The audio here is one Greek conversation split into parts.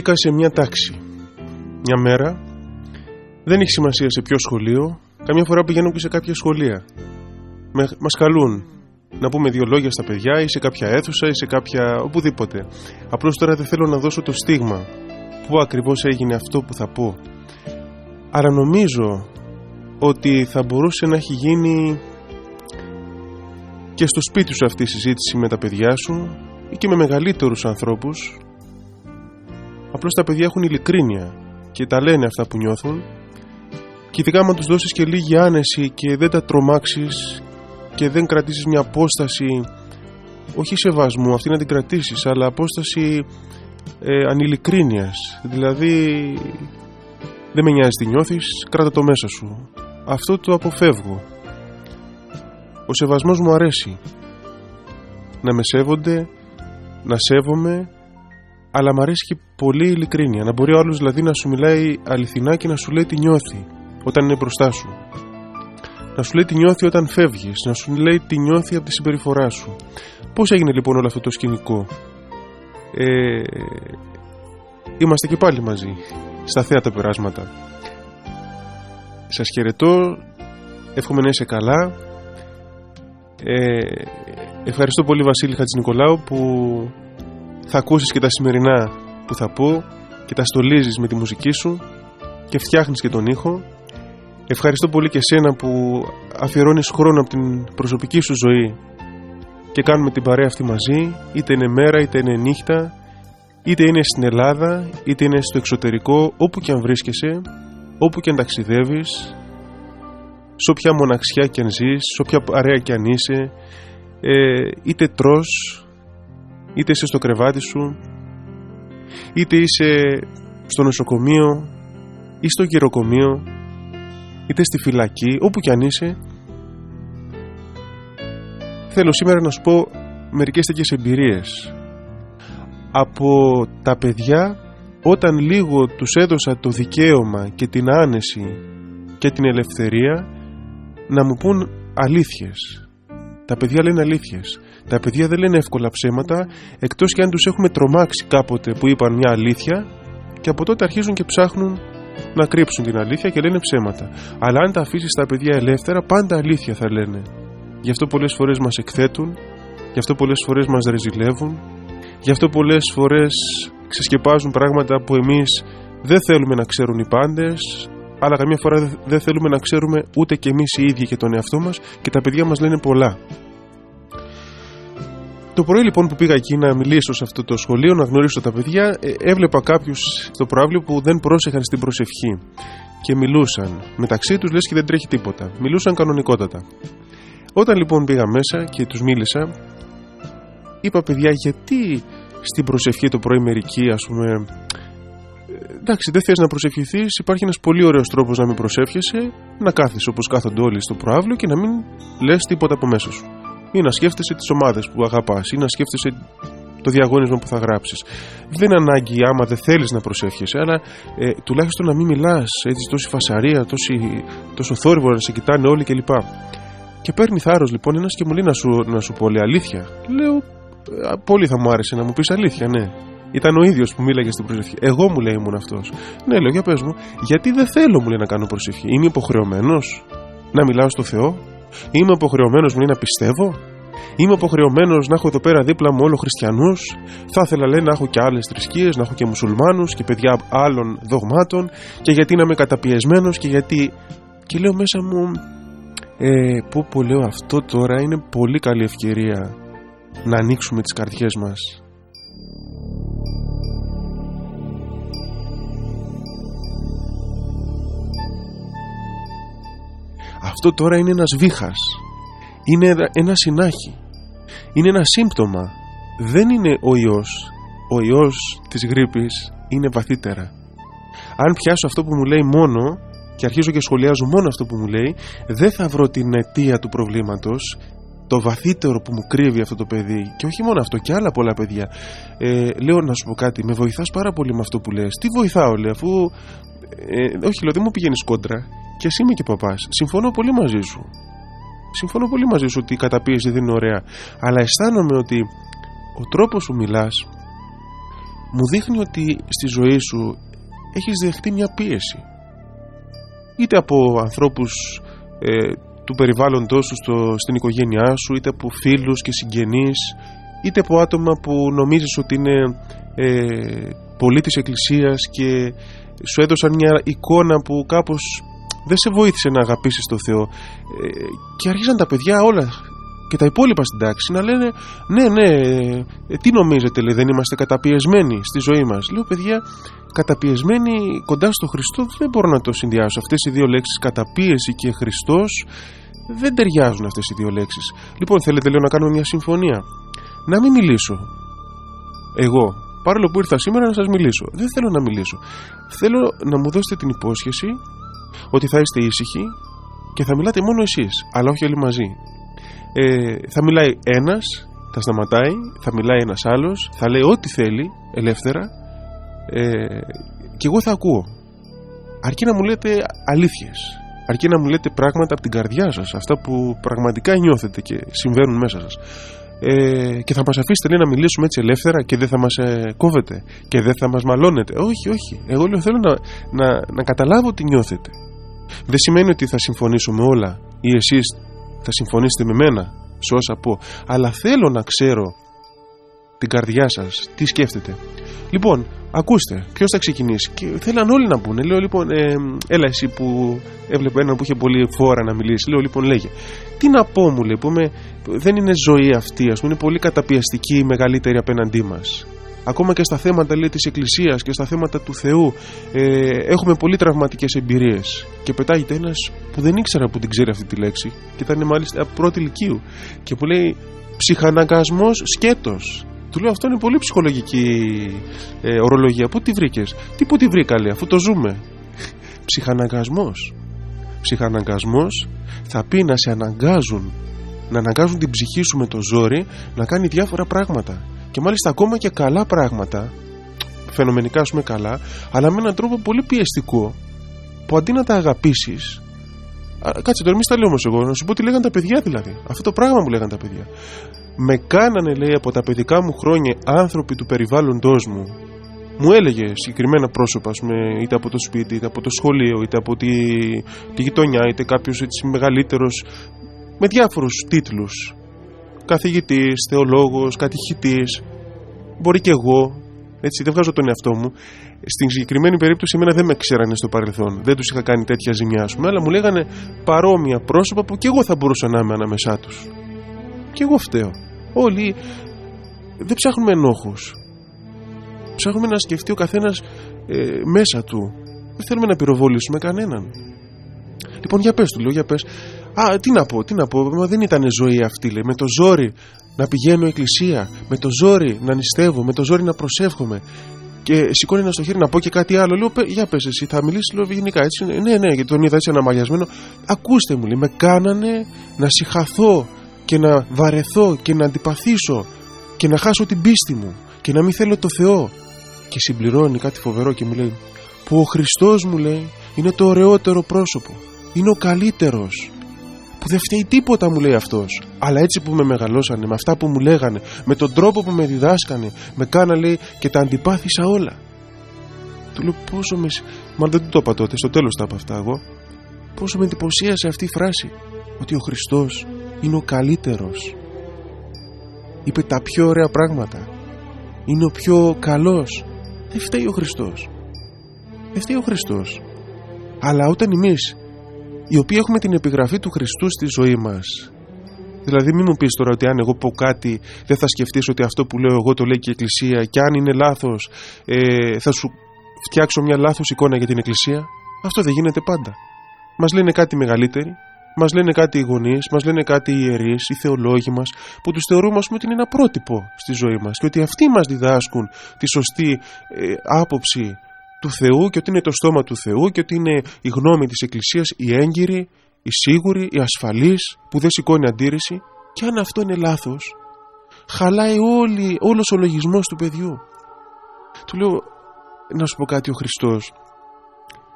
Μπήκα σε μια τάξη. Μια μέρα. Δεν έχει σημασία σε ποιο σχολείο. Καμιά φορά πηγαίνω και σε κάποια σχολεία. Με, μας καλούν να πούμε δύο λόγια στα παιδιά ή σε κάποια αίθουσα ή σε κάποια οπουδήποτε. Απλώς τώρα δεν θέλω να δώσω το στίγμα. Πού ακριβώς έγινε αυτό που θα πω. Αλλά νομίζω ότι θα μπορούσε να έχει γίνει και στο σπίτι σου αυτή η συζήτηση με τα παιδιά σου ή και με μεγαλύτερους ανθρώπους απλώς τα παιδιά έχουν ειλικρίνεια και τα λένε αυτά που νιώθουν. Και ειδικά άμα τους δώσεις και λίγη άνεση και δεν τα τρομάξεις και δεν κρατήσεις μια απόσταση όχι σεβασμού, αυτή να την κρατήσεις αλλά απόσταση ε, ανηλικρίνειας δηλαδή δεν με νοιάζει τι νιώθεις, κράτα το μέσα σου. Αυτό το αποφεύγω. Ο σεβασμός μου αρέσει. Να με σέβονται να σέβομαι αλλά μου αρέσει και πολύ η ειλικρίνεια. Να μπορεί ο άλλος δηλαδή να σου μιλάει αληθινά και να σου λέει τι νιώθει όταν είναι μπροστά σου. Να σου λέει τι νιώθει όταν φεύγεις. Να σου λέει τι νιώθει από τη συμπεριφορά σου. Πως έγινε λοιπόν όλο αυτό το σκηνικό; Ε, είμαστε και πάλι μαζί στα θέατα περάσματα. Σας χαιρετώ. Εύχομαι να είσαι καλά. Ε, ευχαριστώ πολύ Βασίλη Χατζηνικολάου που θα ακούσεις και τα σημερινά που θα πω και τα στολίζεις με τη μουσική σου και φτιάχνεις και τον ήχο. Ευχαριστώ πολύ και σένα που αφιερώνεις χρόνο από την προσωπική σου ζωή και κάνουμε την παρέα αυτή μαζί είτε είναι μέρα είτε είναι νύχτα είτε είναι στην Ελλάδα είτε είναι στο εξωτερικό όπου και αν βρίσκεσαι όπου και αν ταξιδεύεις σε όποια μοναξιά και αν ζεις σε όποια παρέα και αν είσαι ε, είτε τρως είτε είσαι στο κρεβάτι σου είτε είσαι στο νοσοκομείο ή στο γεροκομείο είτε στη φυλακή όπου και αν είσαι. Θέλω σήμερα να σου πω μερικές τέτοιες εμπειρίες. Από τα παιδιά όταν λίγο τους έδωσα το δικαίωμα και την άνεση και την ελευθερία να μου πούν αλήθειες τα παιδιά λένε αλήθειες τα παιδιά δεν λένε εύκολα ψέματα εκτός και αν τους έχουμε τρομάξει κάποτε που είπαν μια αλήθεια και από τότε αρχίζουν και ψάχνουν να κρύψουν την αλήθεια και λένε ψέματα. Αλλά αν τα αφήσεις τα παιδιά ελεύθερα, πάντα αλήθεια θα λένε. Γι' αυτό πολλές φορές μας εκθέτουν, γι' αυτό πολλές φορές μας ρεζιλεύουν, γι' αυτό πολλές φορές ξεσκεπάζουν πράγματα που εμείς δεν θέλουμε να ξέρουν οι πάντες, αλλά καμιά φορά δεν θέλουμε να ξέρουμε ούτε και εμείς οι ίδιοι και τον εαυτό μας και τα παιδιά μας λένε πολλά. Το πρωί λοιπόν που πήγα εκεί να μιλήσω σε αυτό το σχολείο, να γνωρίσω τα παιδιά, ε, έβλεπα κάποιους στο προάβλιο που δεν πρόσεχαν στην προσευχή και μιλούσαν. Μεταξύ τους λες και δεν τρέχει τίποτα. Μιλούσαν κανονικότατα. Όταν λοιπόν πήγα μέσα και τους μίλησα, είπα παιδιά, γιατί στην προσευχή το πρωί μερικοί, ας πούμε. Ε, εντάξει, δεν θες να προσευχηθείς, υπάρχει ένας πολύ ωραίος τρόπος να μην προσεύχεσαι, να κάθεσαι όπως κάθονται όλοι στο προάβλιο και να μην λες τίποτα από μέσα σου ή να σκέφτεσαι τις ομάδες που αγαπάς ή να σκέφτεσαι το διαγώνισμα που θα γράψεις. Δεν είναι ανάγκη άμα δεν θέλεις να προσεύχεσαι, αλλά ε, τουλάχιστον να μην μιλάς έτσι τόση φασαρία, τόση, τόσο θόρυβο να σε κοιτάνε όλοι κλπ. Και παίρνει θάρρος λοιπόν ένας και μου λέει να σου, να σου πω λέει αλήθεια. Λέω, πολύ θα μου άρεσε να μου πεις αλήθεια, ναι. Ήταν ο ίδιος που μίλαγε στην προσευχή. Εγώ μου λέει ήμουν αυτός. Ναι, λέω για πες μου, γιατί δεν θέλω μου λέει να κάνω προσευχή. Είμαι υποχρεωμένος να μιλάω στο Θεό; Είμαι υποχρεωμένος μου να πιστεύω; Είμαι υποχρεωμένος να έχω εδώ πέρα δίπλα μου όλο χριστιανούς; Θα ήθελα λέει να έχω και άλλες θρησκείες, να έχω και μουσουλμάνους και παιδιά άλλων δογμάτων. Και γιατί να είμαι καταπιεσμένος και γιατί. Και λέω μέσα μου, ε, που που λέω αυτό τώρα είναι πολύ καλή ευκαιρία να ανοίξουμε τις καρδιές μας Αυτό τώρα είναι ένας βήχας. Είναι ένα συνάχη. Είναι ένα σύμπτωμα. Δεν είναι ο ιός. Ο ιός της γρήπης είναι βαθύτερα. Αν πιάσω αυτό που μου λέει μόνο και αρχίζω και σχολιάζω μόνο αυτό που μου λέει, δεν θα βρω την αιτία του προβλήματος το βαθύτερο που μου κρύβει αυτό το παιδί και όχι μόνο αυτό και άλλα πολλά παιδιά ε, λέω να σου πω κάτι με βοηθάς πάρα πολύ με αυτό που λες τι βοηθάω λέει αφού ε, όχι λέω δεν μου πηγαίνεις κόντρα και εσύ είμαι και παπάς. Συμφωνώ πολύ μαζί σου. Συμφωνώ πολύ μαζί σου ότι η καταπίεση δεν είναι ωραία. Αλλά αισθάνομαι ότι ο τρόπος που μιλάς μου δείχνει ότι στη ζωή σου έχεις δεχτεί μια πίεση είτε από ανθρώπους ε, του περιβάλλοντός σου στο, στην οικογένειά σου είτε από φίλους και συγγενείς είτε από άτομα που νομίζεις ότι είναι ε, πολλοί της εκκλησίας και σου έδωσαν μια εικόνα που κάπως δεν σε βοήθησε να αγαπήσεις τον Θεό. Ε, και αρχίζαν τα παιδιά όλα και τα υπόλοιπα στην τάξη να λένε ναι ναι ε, τι νομίζετε λέει δεν είμαστε καταπιεσμένοι στη ζωή μας λέω παιδιά καταπιεσμένοι κοντά στο Χριστό δεν μπορώ να το συνδυάσω. Αυτές οι δύο λέξεις καταπίεση και Χριστός δεν ταιριάζουν αυτές οι δύο λέξεις λοιπόν θέλετε λέω να κάνουμε μια συμφωνία. Να μην μιλήσω εγώ παρόλο που ήρθα σήμερα να σας μιλήσω. Δεν θέλω να μιλήσω. Θέλω να μου δώσετε την υπόσχεση ότι θα είστε ήσυχοι και θα μιλάτε μόνο εσείς αλλά όχι όλοι μαζί. Ε, θα μιλάει ένας θα σταματάει, θα μιλάει ένας άλλος θα λέει ό,τι θέλει ελεύθερα. Ε, και εγώ θα ακούω. Αρκεί να μου λέτε αλήθειες. Αρκεί να μου λέτε πράγματα από την καρδιά σας αυτά που πραγματικά νιώθετε και συμβαίνουν μέσα σας ε, και θα μας αφήσετε λέει, να μιλήσουμε έτσι ελεύθερα και δεν θα μας ε, κόβετε και δεν θα μας μαλώνετε. Όχι όχι. Εγώ λέω θέλω να, να, να καταλάβω τι νιώθετε. Δεν σημαίνει ότι θα συμφωνήσω με όλα ή εσείς θα συμφωνήσετε με μένα σε όσα πω. Αλλά θέλω να ξέρω την καρδιά σας τι σκέφτεται. Λοιπόν ακούστε ποιος θα ξεκινήσει; Και θέλαν όλοι να πούνε. Λέω λοιπόν ε, έλα εσύ που έβλεπε έναν που είχε πολύ φόρα να μιλήσει. Λέω λοιπόν λέγε. Τι να πω μου λέει δεν είναι ζωή αυτή ας πούμε είναι πολύ καταπιαστική η μεγαλύτερη απέναντί μας. Ακόμα και στα θέματα λέει, της Εκκλησίας και στα θέματα του Θεού ε, έχουμε πολύ τραυματικές εμπειρίες. Και πετάγεται ένας που δεν ήξερα που την ξέρει αυτή τη λέξη και ήταν μάλιστα πρώτη ηλικίου. Και που λέει ψυχαναγκασμός σκέτος του λέω αυτό είναι πολύ ψυχολογική ε, ορολογία. Πού τη βρήκες; Τι πού τη βρήκα λέει αφού το ζούμε ψυχαναγκασμός. Ψυχαναγκασμός θα πει να σε αναγκάζουν να αναγκάζουν την ψυχή σου με το ζόρι να κάνει διάφορα πράγματα. Και μάλιστα ακόμα και καλά πράγματα φαινομενικά πούμε καλά αλλά με έναν τρόπο πολύ πιεστικό που αντί να τα αγαπήσεις. κάτσε τώρα μη στα λέω όμως εγώ να σου πω τι λέγανε τα παιδιά δηλαδή. Αυτό το πράγμα μου λέγανε τα παιδιά με κάνανε λέει από τα παιδικά μου χρόνια άνθρωποι του περιβάλλοντός μου. Μου έλεγε συγκεκριμένα πρόσωπα πούμε, είτε από το σπίτι είτε από το σχολείο είτε από τη, τη γειτονιά είτε κάποιος έτσι μεγαλύτερος με διάφορους τίτλους. Καθηγητής, θεολόγος, κατηχητής. Μπορεί και εγώ έτσι δεν βγάζω τον εαυτό μου. Στην συγκεκριμένη περίπτωση εμένα δεν με ξέρανε στο παρελθόν. Δεν τους είχα κάνει τέτοια ζημιά πούμε, αλλά μου λέγανε παρόμοια πρόσωπα που και εγώ θα μπορούσα να είμαι ανάμεσά τους. Και εγώ φταίω όλοι δεν ψάχνουμε ενόχους ψάχνουμε να σκεφτεί ο καθένας ε, μέσα του δεν θέλουμε να πυροβολήσουμε κανέναν λοιπόν για πες του λέω για πες Α, τι να πω, τι να πω, μα δεν ήταν ζωή αυτή, λέει. Με το ζόρι να πηγαίνω εκκλησία, με το ζόρι να νηστεύω, με το ζόρι να προσεύχομαι. Και σηκώνει ένα στο χέρι να πω και κάτι άλλο. Λέω, για πες εσύ, θα μιλήσεις λέω γενικά έτσι. Ναι, ναι, γιατί τον είδα έτσι αναμαγιασμένο. Ακούστε μου, λέει, με κάνανε να συχαθώ και να βαρεθώ και να αντιπαθήσω και να χάσω την πίστη μου και να μην θέλω το Θεό. Και συμπληρώνει κάτι φοβερό και μου λέει, που ο Χριστός μου λέει είναι το ωραιότερο πρόσωπο. Είναι ο καλύτερος που δεν φταίει τίποτα μου λέει αυτός αλλά έτσι που με μεγαλώσανε με αυτά που μου λέγανε με τον τρόπο που με διδάσκανε με κάνα λέει και τα αντιπάθησα όλα του λέω πόσο με μα δεν το είπα τότε στο τέλος τα είπα αυτά εγώ πόσο με εντυπωσίασε αυτή η φράση ότι ο Χριστός είναι ο καλύτερος. Είπε τα πιο ωραία πράγματα. Είναι ο πιο καλός. Δεν φταίει ο Χριστός. Δεν φταίει ο Χριστός. Αλλά όταν εμείς οι οποίοι έχουμε την επιγραφή του Χριστού στη ζωή μας Δηλαδή μην μου πεις τώρα ότι αν εγώ πω κάτι δεν θα σκεφτείς ότι αυτό που λέω εγώ το λέει και η Εκκλησία και αν είναι λάθος ε, θα σου φτιάξω μια λάθος εικόνα για την Εκκλησία. Αυτό δεν γίνεται πάντα. Μας λένε κάτι μεγαλύτεροι, μας λένε κάτι οι γονείς, μας λένε κάτι οι ιερείς, οι θεολόγοι μας που τους θεωρούμε ας πούμε ότι είναι ένα πρότυπο στη ζωή μας και ότι αυτοί μας διδάσκουν τη σωστή ε, άποψη του Θεού και ότι είναι το στόμα του Θεού και ότι είναι η γνώμη της Εκκλησίας η έγκυρη, η σίγουρη, η ασφαλής που δεν σηκώνει αντίρρηση. Και αν αυτό είναι λάθος χαλάει όλη, όλος ο λογισμός του παιδιού. Του λέω να σου πω κάτι ο Χριστός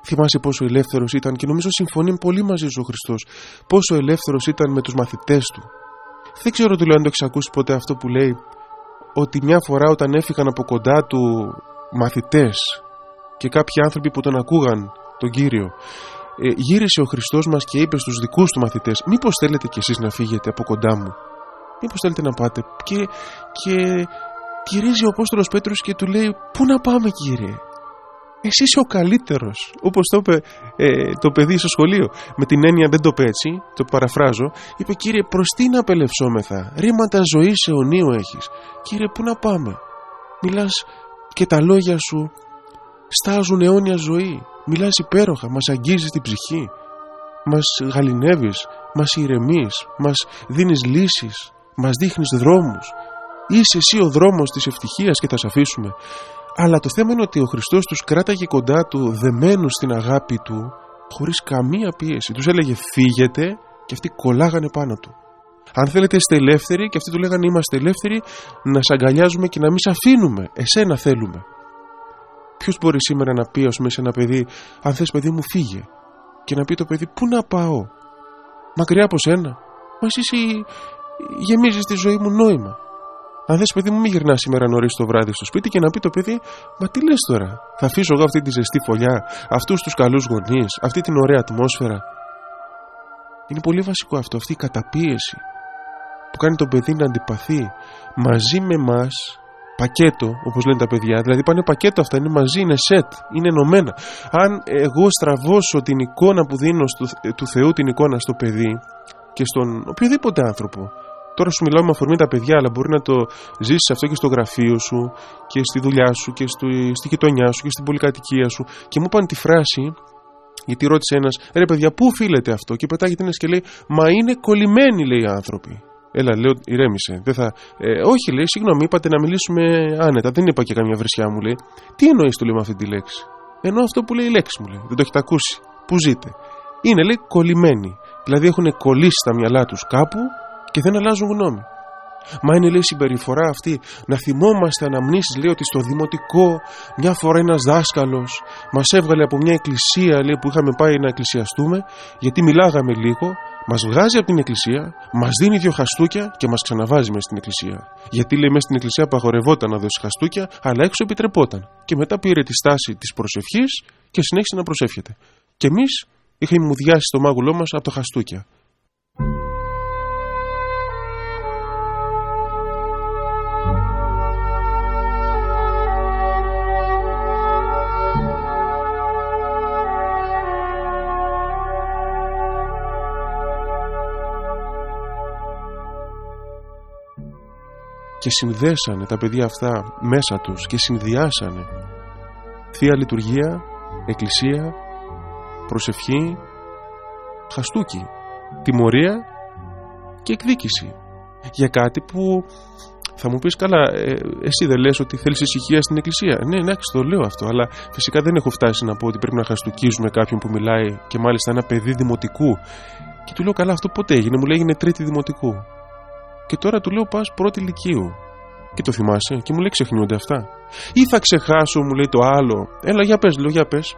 θυμάσαι πόσο ελεύθερος ήταν και νομίζω συμφωνεί πολύ μαζί σου ο Χριστός. Πόσο ελεύθερος ήταν με τους μαθητές του. Δεν ξέρω του λέω αν το έχεις ακούσει ποτέ αυτό που λέει ότι μια φορά όταν έφυγαν από κοντά του μαθητές και κάποιοι άνθρωποι που τον ακούγαν τον Κύριο ε, γύρισε ο Χριστός μας και είπε στους δικούς του μαθητές μήπως θέλετε κι εσείς να φύγετε από κοντά μου; Μήπως θέλετε να πάτε; Και, και γυρίζει ο Απόστολος Πέτρος και του λέει πού να πάμε κύριε; Εσύ είσαι ο καλύτερος. Όπως το είπε ε, το παιδί στο σχολείο. Με την έννοια δεν το είπε έτσι το παραφράζω. Είπε κύριε προς τι να απελευσόμεθα ρήματα ζωής αιωνίου έχεις. Κύριε πού να πάμε; Μιλάς και τα λόγια σου στάζουν αιώνια ζωή. Μιλάς υπέροχα μας αγγίζεις την ψυχή. Μας γαλινεύεις μας ηρεμείς μας δίνεις λύσεις μας δείχνεις δρόμους. Είσαι εσύ ο δρόμος της ευτυχίας και θα σε αφήσουμε αλλά το θέμα είναι ότι ο Χριστός τους κράταγε κοντά του δεμένους στην αγάπη του χωρίς καμία πίεση. Τους έλεγε φύγετε και αυτοί κολλάγανε πάνω του. Αν θέλετε είστε ελεύθεροι και αυτοί του λέγανε είμαστε ελεύθεροι να σ' αγκαλιάζουμε και να μην σ' αφήνουμε. Εσένα θέλουμε. Ποιος μπορεί σήμερα να πει ας πούμε σε ένα παιδί αν θες παιδί μου φύγε και να πει το παιδί πού να πάω; Μακριά από σένα μα εσύ γεμίζεις τη ζωή μου νόημα αν θες παιδί μου μην γυρνάς σήμερα νωρίς το βράδυ στο σπίτι και να πει το παιδί Μα τι λες τώρα Θα αφήσω εγώ αυτή τη ζεστή φωλιά Αυτούς τους καλούς γονείς Αυτή την ωραία ατμόσφαιρα Είναι πολύ βασικό αυτό Αυτή η καταπίεση Που κάνει το παιδί να αντιπαθεί Μαζί με εμά Πακέτο όπως λένε τα παιδιά. Δηλαδή πάνε πακέτο αυτά Είναι μαζί είναι σετ Είναι ενωμένα. Αν εγώ στραβώσω την εικόνα που δίνω στο, του Θεού Την εικόνα στο παιδί Και στον οποιοδήποτε άνθρωπο Τώρα σου μιλάω με αφορμή τα παιδιά, αλλά μπορεί να το ζήσεις αυτό και στο γραφείο σου και στη δουλειά σου και στο, στη γειτονιά σου και στην πολυκατοικία σου. Και μου είπαν τη φράση, γιατί ρώτησε ένας, ρε παιδιά, πού οφείλεται αυτό, και πετάγεται ένας και λέει, Μα είναι κολλημένοι, λέει οι άνθρωποι. Έλα, λέω, ηρέμησε. Δεν θα... Ε, όχι, λέει, συγγνώμη, είπατε να μιλήσουμε άνετα. Δεν είπα και καμιά βρισιά μου, λέει. Τι εννοείς το λέει με αυτή τη λέξη. Ενώ αυτό που λέει η λέξη μου, λέει. Δεν το έχετε ακούσει. Πού ζείτε. Είναι, λέει, κολλημένοι. Δηλαδή έχουν κολλήσει τα μυαλά τους κάπου και δεν αλλάζουν γνώμη. Μα είναι λέει συμπεριφορά αυτή να θυμόμαστε αναμνήσεις λέει ότι στο δημοτικό μια φορά ένας δάσκαλος μας έβγαλε από μια εκκλησία λέει, που είχαμε πάει να εκκλησιαστούμε γιατί μιλάγαμε λίγο μας βγάζει από την εκκλησία, μας δίνει δύο χαστούκια και μας ξαναβάζει μέσα στην εκκλησία. Γιατί λέει μέσα στην εκκλησία απαγορευόταν να δώσει χαστούκια, αλλά έξω επιτρεπόταν. Και μετά πήρε τη στάση της προσευχής και συνέχισε να προσεύχεται. Και εμείς είχαμε μουδιάσει το μάγουλό μας από το χαστούκια. Και συνδέσανε τα παιδιά αυτά μέσα τους και συνδυάσανε. Θεία Λειτουργία, Εκκλησία, Προσευχή, Χαστούκι, Τιμωρία και Εκδίκηση. Για κάτι που θα μου πεις καλά ε, εσύ δεν λες ότι θέλεις ησυχία στην εκκλησία ναι εντάξει το λέω αυτό αλλά φυσικά δεν έχω φτάσει να πω ότι πρέπει να χαστούκίζουμε κάποιον που μιλάει και μάλιστα ένα παιδί δημοτικού. Και του λέω καλά αυτό ποτέ έγινε μου λέει έγινε τρίτη δημοτικού και τώρα του λέω πας πρώτη ηλικίου. Και το θυμάσαι και μου λέει ξεχνιούνται αυτά. Ή θα ξεχάσω μου λέει το άλλο. Έλα για πες λέω για πες.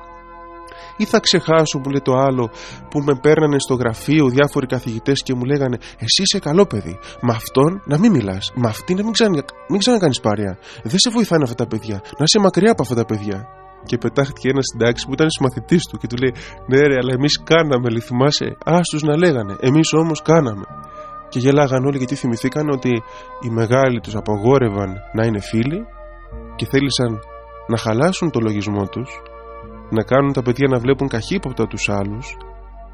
Ή θα ξεχάσω μου λέει το άλλο που με παίρνανε στο γραφείο διάφοροι καθηγητές και μου λέγανε Εσύ είσαι καλό παιδί. Με αυτόν να μην μιλάς. Με αυτή να μην, ξανα, μην ξανακάνεις παρέα. Δεν σε βοηθάνε αυτά τα παιδιά. Να είσαι μακριά από αυτά τα παιδιά. Και πετάχτηκε ένας συντάξει που ήταν συμμαθητής του και του λέει: Ναι, ρε, αλλά εμείς κάναμε, λέει, θυμάσαι. Άστου να λέγανε. Εμείς όμως κάναμε και γελάγαν όλοι γιατί θυμηθήκαν ότι οι μεγάλοι τους απαγόρευαν να είναι φίλοι και θέλησαν να χαλάσουν το λογισμό τους να κάνουν τα παιδιά να βλέπουν καχύποπτα τους άλλους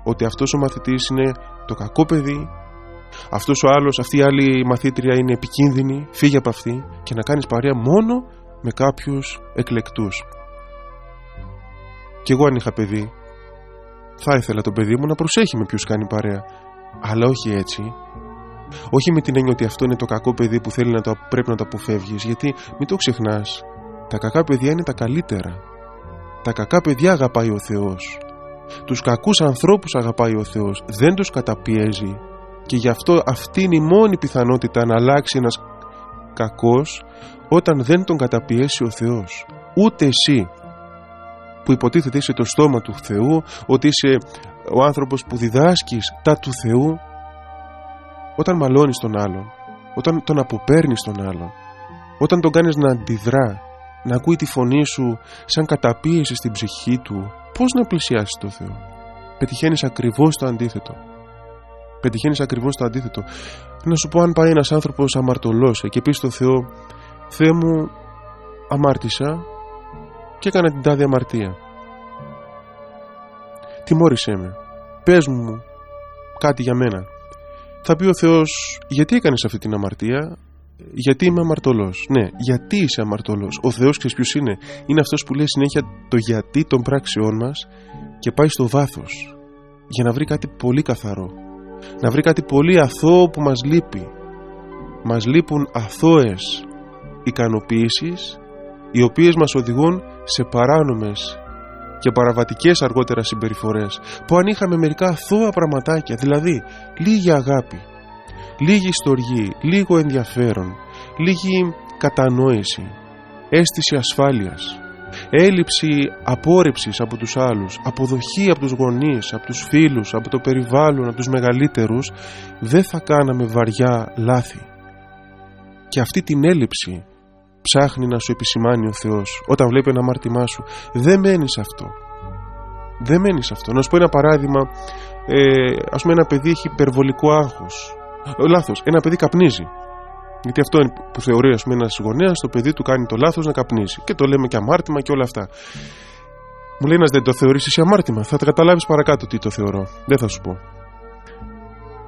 ότι αυτός ο μαθητής είναι το κακό παιδί αυτός ο άλλος, αυτή η άλλη μαθήτρια είναι επικίνδυνη φύγε από αυτή και να κάνεις παρέα μόνο με κάποιους εκλεκτούς. Και εγώ αν είχα παιδί θα ήθελα το παιδί μου να προσέχει με ποιους κάνει παρέα αλλά όχι έτσι όχι με την έννοια ότι αυτό είναι το κακό παιδί που θέλει να το, πρέπει να το αποφεύγεις, γιατί μην το ξεχνάς. Τα κακά παιδιά είναι τα καλύτερα. Τα κακά παιδιά αγαπάει ο Θεός. Τους κακούς ανθρώπους αγαπάει ο Θεός. Δεν τους καταπιέζει. Και γι' αυτό αυτή είναι η μόνη πιθανότητα να αλλάξει ένας κακός όταν δεν τον καταπιέσει ο Θεός. Ούτε εσύ που υποτίθεται είσαι το στόμα του Θεού, ότι είσαι ο άνθρωπος που διδάσκεις τα του Θεού, όταν μαλώνεις τον άλλον, όταν τον αποπέρνεις τον άλλον, όταν τον κάνεις να αντιδρά, να ακούει τη φωνή σου σαν καταπίεση στην ψυχή του, πώς να πλησιάσεις το Θεό; Πετυχαίνεις ακριβώς το αντίθετο. Πετυχαίνεις ακριβώς το αντίθετο. Να σου πω αν πάει ένας άνθρωπος αμαρτωλός και πεις στο Θεό «Θεέ μου αμάρτησα και έκανα την τάδε αμαρτία. Τιμώρησέ με. Πες μου κάτι για μένα. Θα πει ο Θεός γιατί έκανες αυτή την αμαρτία; Γιατί είμαι αμαρτωλός; Ναι, γιατί είσαι αμαρτωλός; Ο Θεός ξέρεις ποιος είναι; Είναι αυτός που λέει συνέχεια το γιατί των πράξεών μας και πάει στο βάθος για να βρει κάτι πολύ καθαρό. Να βρει κάτι πολύ αθώο που μας λείπει. Μας λείπουν αθώες ικανοποιήσεις οι οποίες μας οδηγούν σε παράνομες και παραβατικές αργότερα συμπεριφορές που αν είχαμε μερικά αθώα πραγματάκια δηλαδή λίγη αγάπη λίγη στοργή, λίγο ενδιαφέρον λίγη κατανόηση αίσθηση ασφάλειας έλλειψη απόρριψης από τους άλλους αποδοχή από τους γονείς, από τους φίλους από το περιβάλλον, από τους μεγαλύτερους δεν θα κάναμε βαριά λάθη. Και αυτή την έλλειψη ψάχνει να σου επισημάνει ο Θεός όταν βλέπει ένα αμάρτημά σου δεν μένει σε αυτό. Δεν μένει σε αυτό. Να σου πω ένα παράδειγμα ε, ας πούμε ένα παιδί έχει υπερβολικό άγχος. Ε, λάθος, ένα παιδί καπνίζει. Γιατί αυτό είναι που θεωρεί ας πούμε ένας γονέας το παιδί του κάνει το λάθος να καπνίζει. Και το λέμε και αμάρτημα και όλα αυτά. Μου λέει ένας δεν το θεωρείς εσύ αμάρτημα. Θα τα καταλάβεις παρακάτω τι το θεωρώ. Δεν θα σου πω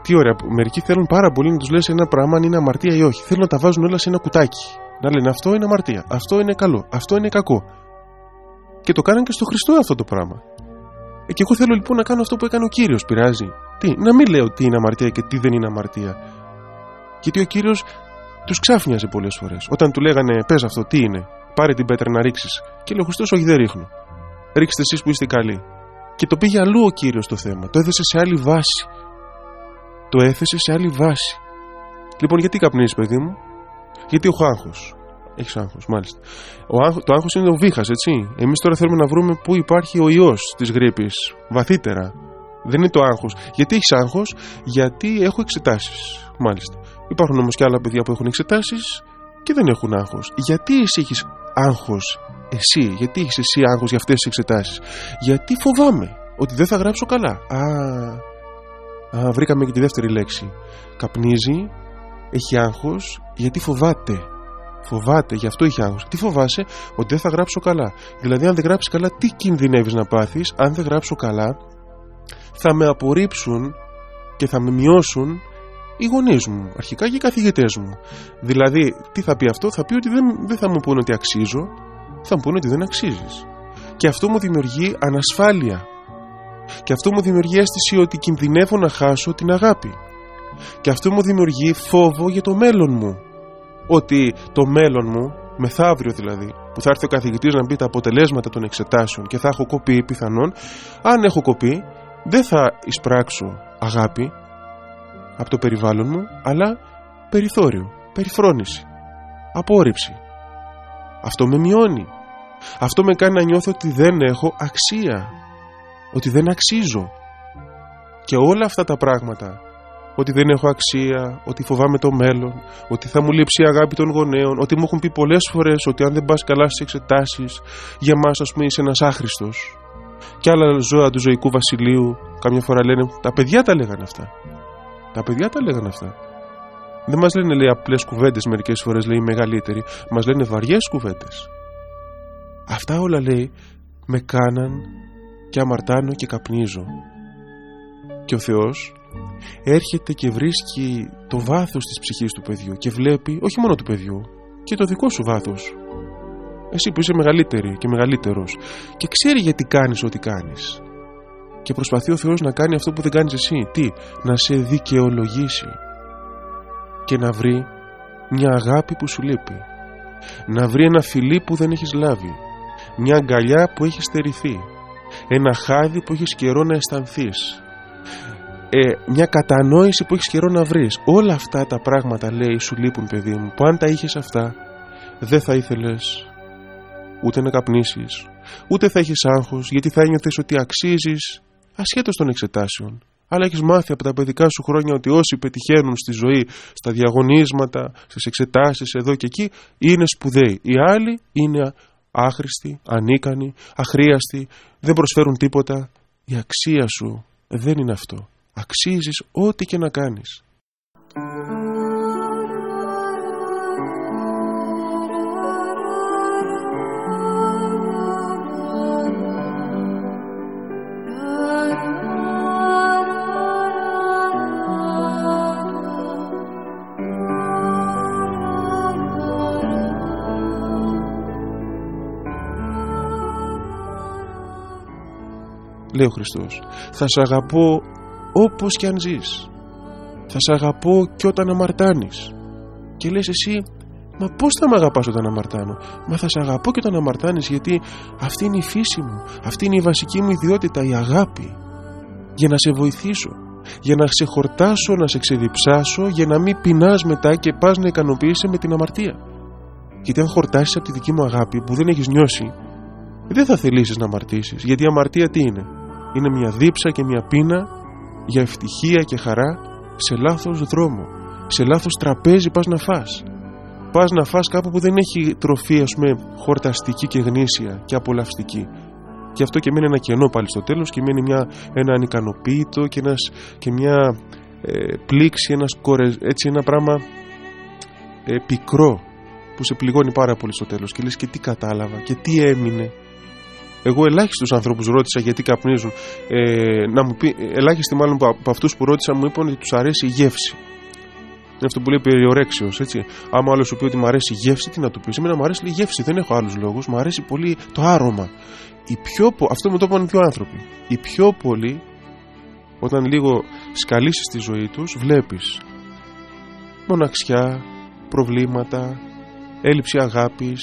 τι ωραία, μερικοί θέλουν πάρα πολύ να τους λες ένα πράγμα αν είναι αμαρτία ή όχι. Θέλουν να τα βάζουν όλα σε ένα κουτάκι. Να λένε αυτό είναι αμαρτία, αυτό είναι καλό, αυτό είναι κακό. Και το κάναν και στο Χριστό αυτό το πράγμα. Ε, και εγώ θέλω λοιπόν να κάνω αυτό που έκανε ο κύριος. Πειράζει. Τι, να μην λέω τι είναι αμαρτία και τι δεν είναι αμαρτία. Γιατί ο κύριος τους ξάφνιαζε πολλές φορές. Όταν του λέγανε πες αυτό, τι είναι, πάρε την πέτρα να ρίξεις. Και λέει ο Χριστός, όχι δεν ρίχνω. Ρίξτε εσείς που είστε καλοί. Και το πήγε αλλού ο κύριος το θέμα. Το έδεσε σε άλλη βάση. Το έθεσε σε άλλη βάση. Λοιπόν, γιατί καπνίζεις, παιδί μου, γιατί έχω άγχο. Έχεις άγχος, μάλιστα. Ο άγχο, το άγχος είναι ο βήχας, έτσι. Εμείς τώρα θέλουμε να βρούμε πού υπάρχει ο ιός της γρήπης. Βαθύτερα. Δεν είναι το άγχος. Γιατί έχεις άγχος, γιατί έχω εξετάσεις. Μάλιστα. Υπάρχουν όμως και άλλα παιδιά που έχουν εξετάσεις και δεν έχουν άγχος. Γιατί εσύ έχεις άγχος, εσύ, γιατί έχεις εσύ άγχος για αυτές τις εξετάσεις; Γιατί φοβάμαι ότι δεν θα γράψω καλά. Α, α, βρήκαμε και τη δεύτερη λέξη. Καπνίζει έχει άγχος γιατί φοβάται. Φοβάται, γι' αυτό έχει άγχος. Τι φοβάσαι, ότι δεν θα γράψω καλά. Δηλαδή, αν δεν γράψεις καλά, τι κινδυνεύεις να πάθεις, αν δεν γράψω καλά, θα με απορρίψουν και θα με μειώσουν οι γονείς μου, αρχικά και οι καθηγητές μου. Δηλαδή, τι θα πει αυτό, θα πει ότι δεν, δεν θα μου πούνε ότι αξίζω, θα μου πούνε ότι δεν αξίζεις. Και αυτό μου δημιουργεί ανασφάλεια. Και αυτό μου δημιουργεί αίσθηση ότι κινδυνεύω να χάσω την αγάπη. Και αυτό μου δημιουργεί φόβο για το μέλλον μου. Ότι το μέλλον μου, μεθαύριο δηλαδή, που θα έρθει ο καθηγητής να μπει τα αποτελέσματα των εξετάσεων και θα έχω κοπεί πιθανόν, αν έχω κοπεί, δεν θα εισπράξω αγάπη από το περιβάλλον μου, αλλά περιθώριο, περιφρόνηση, απόρριψη. Αυτό με μειώνει. Αυτό με κάνει να νιώθω ότι δεν έχω αξία, ότι δεν αξίζω. Και όλα αυτά τα πράγματα ότι δεν έχω αξία, ότι φοβάμαι το μέλλον, ότι θα μου λείψει η αγάπη των γονέων, ότι μου έχουν πει πολλές φορές ότι αν δεν πας καλά στις εξετάσεις, για μας ας πούμε είσαι ένας άχρηστος. Και άλλα ζώα του ζωικού βασιλείου, καμιά φορά λένε, τα παιδιά τα λέγανε αυτά. Τα παιδιά τα λέγανε αυτά. Δεν μας λένε λέει απλές κουβέντες μερικές φορές, λέει οι μεγαλύτεροι, μας λένε βαριές κουβέντες. Αυτά όλα λέει με κάναν και αμαρτάνω και καπνίζω. Και ο Θεός έρχεται και βρίσκει το βάθος της ψυχής του παιδιού και βλέπει όχι μόνο του παιδιού και το δικό σου βάθος. Εσύ που είσαι μεγαλύτερη και μεγαλύτερος και ξέρει γιατί κάνεις ό,τι κάνεις. Και προσπαθεί ο Θεός να κάνει αυτό που δεν κάνεις εσύ. Τι, να σε δικαιολογήσει και να βρει μια αγάπη που σου λείπει. Να βρει ένα φιλί που δεν έχεις λάβει. Μια αγκαλιά που έχει στερηθεί. Ένα χάδι που έχεις καιρό να αισθανθείς ε, μια κατανόηση που έχεις καιρό να βρεις. Όλα αυτά τα πράγματα λέει σου λείπουν παιδί μου που αν τα είχες αυτά δεν θα ήθελες ούτε να καπνίσεις, ούτε θα έχεις άγχος γιατί θα ένιωθες ότι αξίζεις ασχέτως των εξετάσεων αλλά έχεις μάθει από τα παιδικά σου χρόνια ότι όσοι πετυχαίνουν στη ζωή, στα διαγωνίσματα, στις εξετάσεις εδώ και εκεί, είναι σπουδαίοι. Οι άλλοι είναι άχρηστοι, ανίκανοι, αχρίαστοι, δεν προσφέρουν τίποτα. Η αξία σου δεν είναι αυτό. Αξίζεις ό,τι και να κάνεις. λέει ο Χριστός θα σε αγαπώ όπως κι αν ζεις θα σε αγαπώ και όταν αμαρτάνεις. Και λες εσύ Μα πώς θα με αγαπάς όταν αμαρτάνω; Μα θα σε αγαπώ και όταν αμαρτάνεις Γιατί αυτή είναι η φύση μου Αυτή είναι η βασική μου ιδιότητα η αγάπη. Για να σε βοηθήσω Για να σε χορτάσω, να σε ξεδιψάσω Για να μην πεινάς μετά και πας να ικανοποιήσει με την αμαρτία. Γιατί αν χορτάσεις από τη δική μου αγάπη Που δεν έχεις νιώσει Δεν θα θελήσεις να αμαρτήσεις Γιατί η αμαρτία τι είναι; Είναι μια δίψα και μια πείνα για ευτυχία και χαρά σε λάθος δρόμο. Σε λάθος τραπέζι πας να φας. Πας να φας κάπου που δεν έχει τροφή ας πούμε χορταστική και γνήσια και απολαυστική. Και αυτό και μένει ένα κενό πάλι στο τέλος και μένει μια, ένα ανικανοποίητο και, ένας, και μια ε, πλήξη, ένας έτσι ένα πράγμα ε, πικρό που σε πληγώνει πάρα πολύ στο τέλος και λες και τι κατάλαβα και τι έμεινε εγώ ελάχιστους ανθρώπους ρώτησα γιατί καπνίζουν. Ε, να μου πει, ελάχιστοι μάλλον από αυτούς που ρώτησα μου είπαν ότι τους αρέσει η γεύση. Είναι αυτό που λέει περιορέξιο, έτσι. Άμα άλλος σου πει ότι μου αρέσει η γεύση, τι να του πεις; Εμένα μου αρέσει η γεύση, δεν έχω άλλους λόγους. Μου αρέσει πολύ το άρωμα. Η πιο, αυτό μου το είπαν δύο άνθρωποι. Οι πιο πολλοί, όταν λίγο σκαλίσεις τη ζωή τους, βλέπεις μοναξιά, προβλήματα, έλλειψη αγάπης,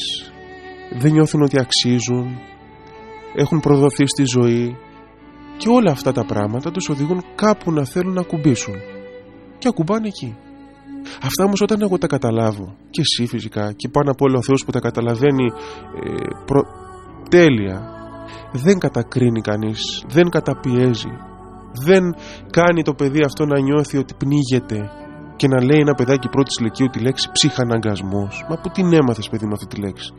δεν νιώθουν ότι αξίζουν, έχουν προδοθεί στη ζωή και όλα αυτά τα πράγματα τους οδηγούν κάπου να θέλουν να ακουμπήσουν. Και ακουμπάνε εκεί. Αυτά όμως όταν εγώ τα καταλάβω και εσύ φυσικά και πάνω από όλο ο Θεός που τα καταλαβαίνει ε, τέλεια δεν κατακρίνει κανείς, δεν καταπιέζει δεν κάνει το παιδί αυτό να νιώθει ότι πνίγεται και να λέει ένα παιδάκι πρώτης ηλικίου τη λέξη ψυχαναγκασμός. Μα που την έμαθες παιδί με αυτή τη λέξη;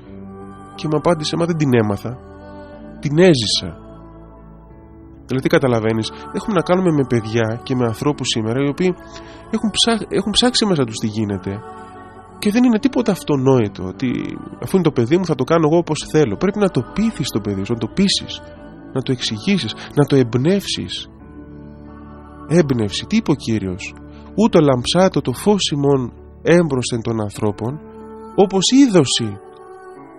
Και μου απάντησε μα δεν την έμαθα την έζησα. Δηλαδή καταλαβαίνεις, έχουμε να κάνουμε με παιδιά και με ανθρώπους σήμερα οι οποίοι έχουν, έχουν ψάξει μέσα τους τι γίνεται και δεν είναι τίποτα αυτονόητο ότι αφού είναι το παιδί μου θα το κάνω εγώ όπως θέλω. Πρέπει να το πείθεις το παιδί σου, να το πείσεις, να το εξηγήσεις, να το εμπνεύσεις. Έμπνευση, τι είπε ο Κύριος; Ούτω λαμψάτο το φως ημών έμπροσθεν των ανθρώπων όπως είδωση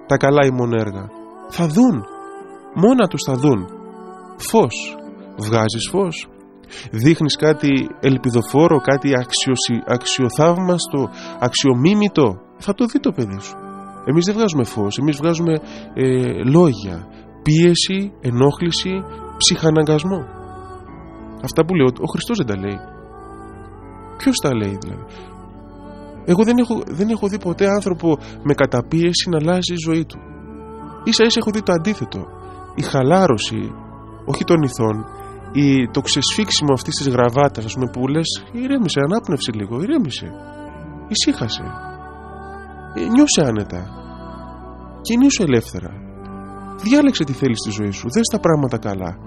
τα καλά ημών έργα. Θα δουν μόνα τους θα δουν. Φως. Βγάζεις φως. Δείχνεις κάτι ελπιδοφόρο κάτι αξιοσυ... αξιοθαύμαστο αξιομίμητο. Θα το δει το παιδί σου. Εμείς δεν βγάζουμε φως. Εμείς βγάζουμε ε, λόγια. Πίεση, ενόχληση ψυχαναγκασμό. Αυτά που λέω ο Χριστός δεν τα λέει. Ποιος τα λέει δηλαδή; Εγώ δεν έχω, δεν έχω δει ποτέ άνθρωπο με καταπίεση να αλλάζει η ζωή του. Ίσα ίσα έχω δει το αντίθετο η χαλάρωση όχι των ηθών η, το ξεσφίξιμο αυτής της γραβάτας ας πούμε που λες ηρέμησε, ανάπνευσε λίγο, ηρέμησε ησύχασε ε, νιώσε άνετα κινήσου ελεύθερα διάλεξε τι θέλεις στη ζωή σου δες τα πράγματα καλά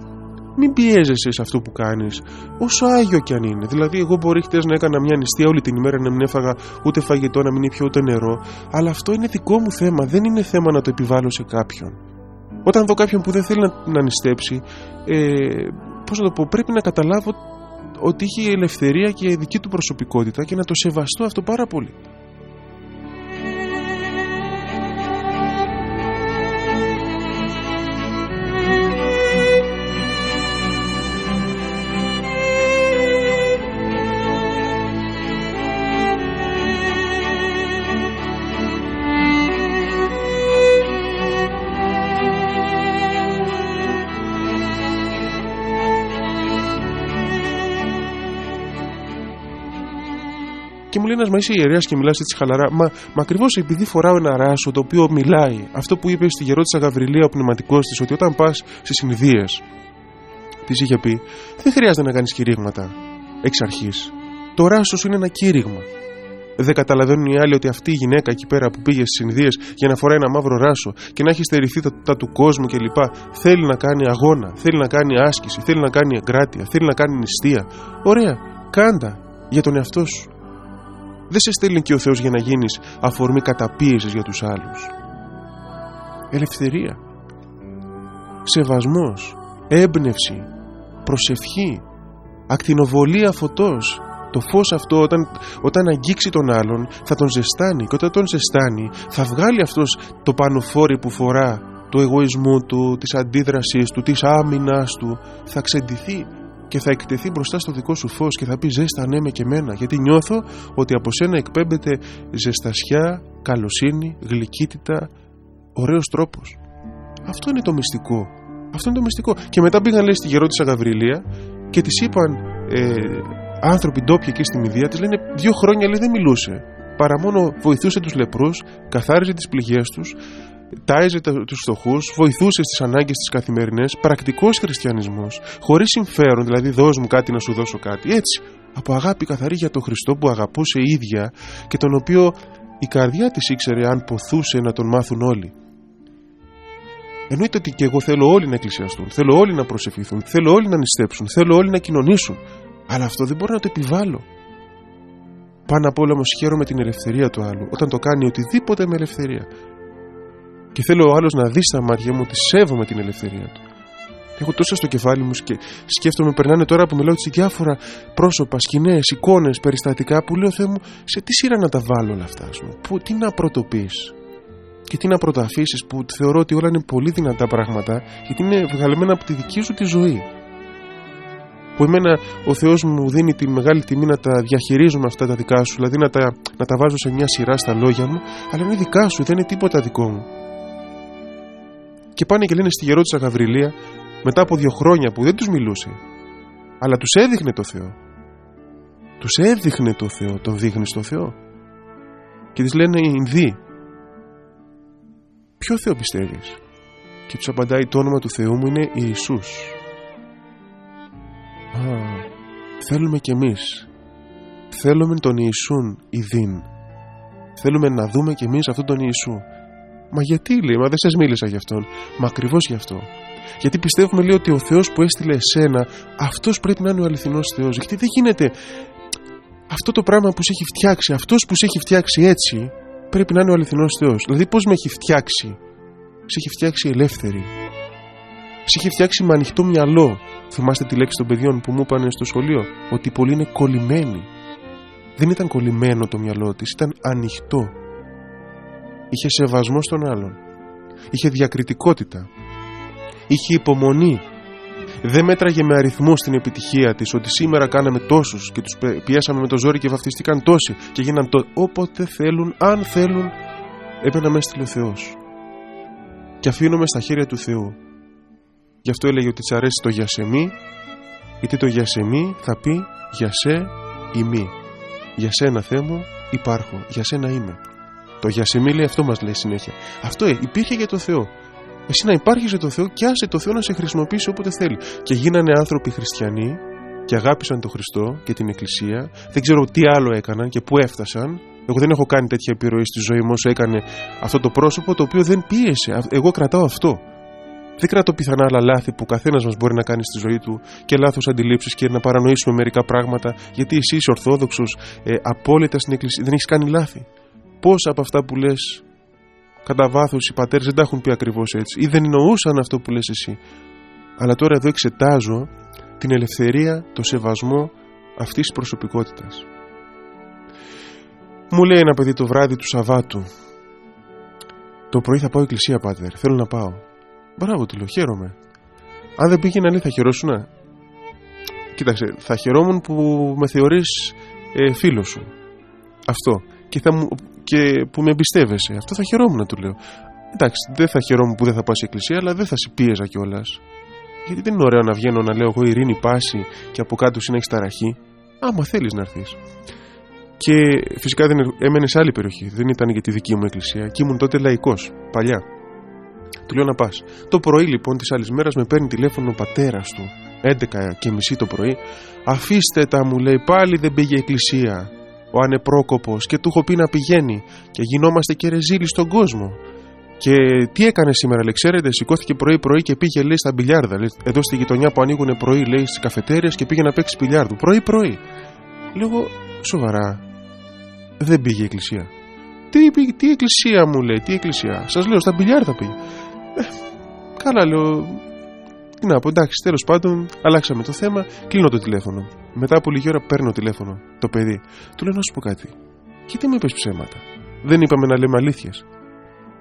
μην πιέζεσαι σε αυτό που κάνεις, όσο άγιο κι αν είναι. Δηλαδή, εγώ μπορεί χτες να έκανα μια νηστεία όλη την ημέρα να μην έφαγα ούτε φαγητό, να μην ήπια ούτε νερό. Αλλά αυτό είναι δικό μου θέμα. Δεν είναι θέμα να το επιβάλλω σε κάποιον. Όταν δω κάποιον που δεν θέλει να, να νηστέψει, ε, πώς να το πω, πρέπει να καταλάβω ότι έχει ελευθερία και δική του προσωπικότητα και να το σεβαστώ αυτό πάρα πολύ. Ένα μα είσαι ιερέας και μιλάς έτσι χαλαρά. Μα, μα ακριβώς επειδή φοράω ένα ράσο το οποίο μιλάει, αυτό που είπες στη γερότησα Γαβριλία ο πνευματικός της, ότι όταν πας στις συνειδίε της είχε πει: Δεν χρειάζεται να κάνεις κηρύγματα εξ αρχής. Το ράσος είναι ένα κήρυγμα. Δεν καταλαβαίνουν οι άλλοι ότι αυτή η γυναίκα εκεί πέρα που πήγε στις Ινδίες για να φοράει ένα μαύρο ράσο και να έχει στερηθεί τα, τα του κόσμου κλπ. Θέλει να κάνει αγώνα, θέλει να κάνει άσκηση, θέλει να κάνει εγκράτεια, θέλει να κάνει νηστεία. Ωραία, κάντα για τον εαυτό σου. Δεν σε στέλνει και ο Θεός για να γίνεις αφορμή καταπίεσης για τους άλλους. Ελευθερία. Σεβασμός, έμπνευση, προσευχή, ακτινοβολία φωτός, το φως αυτό όταν, όταν αγγίξει τον άλλον θα τον ζεστάνει και όταν τον ζεστάνει θα βγάλει αυτός το πανοφόρι που φορά του εγωισμού του, της αντίδρασης του, της άμυνας του. Θα ξεντηθεί και θα εκτεθεί μπροστά στο δικό σου φως και θα πει ζέστανέ με και μένα γιατί νιώθω ότι από σένα εκπέμπεται ζεστασιά, καλοσύνη, γλυκύτητα, ωραίος τρόπος. Αυτό είναι το μυστικό. Αυτό είναι το μυστικό. Και μετά πήγαν λέει στη γερότησα Γαβριλία και της είπαν ε, άνθρωποι ντόπιοι εκεί στη Μηδία της λένε δύο χρόνια λέει δεν μιλούσε. Παρά μόνο βοηθούσε τους λεπρούς, καθάριζε τις πληγές τους, τάιζε τους φτωχούς, βοηθούσε στις ανάγκες τι καθημερινές, πρακτικός χριστιανισμός, χωρίς συμφέρον, δηλαδή δώσ' μου κάτι να σου δώσω κάτι. Έτσι, από αγάπη καθαρή για τον Χριστό που αγαπούσε η ίδια και τον οποίο η καρδιά της ήξερε αν ποθούσε να τον μάθουν όλοι. Εννοείται ότι και εγώ θέλω όλοι να εκκλησιαστούν, θέλω όλοι να προσευχηθούν, θέλω όλοι να νηστέψουν, θέλω όλοι να κοινωνήσουν. Αλλά αυτό δεν μπορώ να το επιβάλλω. Πάνω απ' όλα όμως χαίρομαι την ελευθερία του άλλου, όταν το κάνει οτιδήποτε με ελευθερία. Και θέλω ο άλλος να δεις στα μάτια μου ότι σέβομαι την ελευθερία του. Έχω τόσα στο κεφάλι μου και σκέφτομαι, περνάνε τώρα που μιλάω έτσι διάφορα πρόσωπα, σκηνές, εικόνες, περιστατικά που λέω Θεέ μου, σε τι σειρά να τα βάλω όλα αυτά, ας πούμε; τι να πρωτοποιείς; Και τι να πρωτοαφήσεις που θεωρώ ότι όλα είναι πολύ δυνατά πράγματα γιατί είναι βγαλμένα από τη δική σου τη ζωή που εμένα ο Θεός μου δίνει τη μεγάλη τιμή να τα διαχειρίζουμε αυτά τα δικά σου δηλαδή να τα, να τα βάζω σε μια σειρά στα λόγια μου αλλά είναι δικά σου, δεν είναι τίποτα δικό μου και πάνε και λένε στη γερότησα Γαβριλία μετά από δύο χρόνια που δεν τους μιλούσε. Αλλά τους έδειχνε το Θεό. Τους έδειχνε το Θεό, τον δείχνεις στο Θεό. Και τις λένε οι Ινδοί ποιο Θεό πιστεύεις; Και τους απαντάει το όνομα του Θεού μου είναι Ιησούς Α, θέλουμε κι εμείς. Θέλουμε τον Ιησούν Ιδίν. Θέλουμε να δούμε κι εμείς αυτόν τον Ιησού μα γιατί λέει, μα δεν σας μίλησα γι' αυτόν μα ακριβώς γι' αυτό γιατί πιστεύουμε λέει ότι ο Θεός που έστειλε εσένα αυτός πρέπει να είναι ο αληθινός Θεός γιατί δεν γίνεται αυτό το πράγμα που σε έχει φτιάξει αυτός που σε έχει φτιάξει έτσι πρέπει να είναι ο αληθινός Θεός. Δηλαδή πώς με έχει φτιάξει; Σε έχει φτιάξει ελεύθερη. Σε έχει φτιάξει με ανοιχτό μυαλό. Θυμάστε τη λέξη των παιδιών που μου είπαν στο σχολείο. Ότι πολλοί είναι κολλημένοι. Δεν ήταν κολλημένο το μυαλό της, ήταν ανοιχτό. Είχε σεβασμό στον άλλον. Είχε διακριτικότητα. Είχε υπομονή δεν μέτραγε με αριθμού την επιτυχία της ότι σήμερα κάναμε τόσους και τους πιέσαμε με το ζόρι και βαφτιστήκαν τόσοι και γίναν το όποτε θέλουν, αν θέλουν, έπαιρνα μες έστειλε ο Θεός. Και αφήνουμε στα χέρια του Θεού. Γι' αυτό έλεγε ότι της αρέσει το γιασεμί, γιατί το γιασεμί θα πει για σε ημί. Για σένα Θεέ μου υπάρχω, για σένα είμαι. Το γιασεμί λέει αυτό μας λέει συνέχεια. Αυτό ε, υπήρχε για το Θεό. Εσύ να υπάρχεις σε το Θεό και άσε το Θεό να σε χρησιμοποιήσει όποτε θέλει. Και γίνανε άνθρωποι χριστιανοί και αγάπησαν τον Χριστό και την Εκκλησία. Δεν ξέρω τι άλλο έκαναν και πού έφτασαν. Εγώ δεν έχω κάνει τέτοια επιρροή στη ζωή μου όσο έκανε αυτό το πρόσωπο το οποίο δεν πίεσε. Εγώ κρατάω αυτό. Δεν κρατώ πιθανά άλλα λάθη που ο καθένας μας μπορεί να κάνει στη ζωή του και λάθος αντιλήψεις και να παρανοήσουμε μερικά πράγματα. Γιατί εσύ είσαι Ορθόδοξος, ε, απόλυτα στην Εκκλησία, δεν έχεις κάνει λάθη. Πόσα από αυτά που λες κατά βάθος οι πατέρες δεν τα έχουν πει ακριβώς έτσι ή δεν εννοούσαν αυτό που λες εσύ. Αλλά τώρα εδώ εξετάζω την ελευθερία, το σεβασμό αυτής της προσωπικότητας. Μου λέει ένα παιδί το βράδυ του Σαββάτου. Το πρωί θα πάω εκκλησία, πάτερ. Θέλω να πάω. Μπράβο, του λέω, χαίρομαι. Αν δεν πήγαινα, λέει, θα χαιρόσουνα. Κοίταξε, θα χαιρόμουν που με θεωρείς ε, φίλος σου. Αυτό. Και θα μου, και που με εμπιστεύεσαι. Αυτό θα χαιρόμουν να του λέω. Εντάξει, δεν θα χαιρόμουν που δεν θα πα εκκλησία, αλλά δεν θα σε πίεζα κιόλας. Γιατί δεν είναι ωραίο να βγαίνω να λέω εγώ ειρήνη πάση και από κάτω εσύ να έχεις ταραχή. Άμα θέλεις να έρθεις. Και φυσικά δεν έμενε σε άλλη περιοχή. Δεν ήταν για τη δική μου εκκλησία. Και ήμουν τότε λαϊκός, παλιά. Του λέω να πας. Το πρωί λοιπόν της άλλης μέρας με παίρνει τηλέφωνο ο πατέρας του. 11 και μισή το πρωί. Αφήστε τα μου λέει πάλι δεν πήγε εκκλησία. Ο ανεπρόκοπος και του έχω πει να πηγαίνει και γινόμαστε και ρεζίλοι στον κόσμο. Και τι έκανε σήμερα, λέει, ξέρετε, σηκώθηκε πρωί-πρωί και πήγε, λέει, στα μπιλιάρδα. Λέει, εδώ στη γειτονιά που ανοίγουν πρωί, λέει, στις καφετέρειες και πήγε να παίξει μπιλιάρδου. Πρωί-πρωί. Λίγο σοβαρά. Δεν πήγε η εκκλησία. Τι, τι εκκλησία μου λέει, τι εκκλησία. Σας λέω, στα μπιλιάρδα πήγε. Ε, καλά, λέω. Τι να πω, εντάξει, τέλος πάντων, αλλάξαμε το θέμα, κλείνω το τηλέφωνο. Μετά από λίγη ώρα παίρνω τηλέφωνο το παιδί. Του λέω να σου πω κάτι. Γιατί μου είπες ψέματα; Δεν είπαμε να λέμε αλήθειες.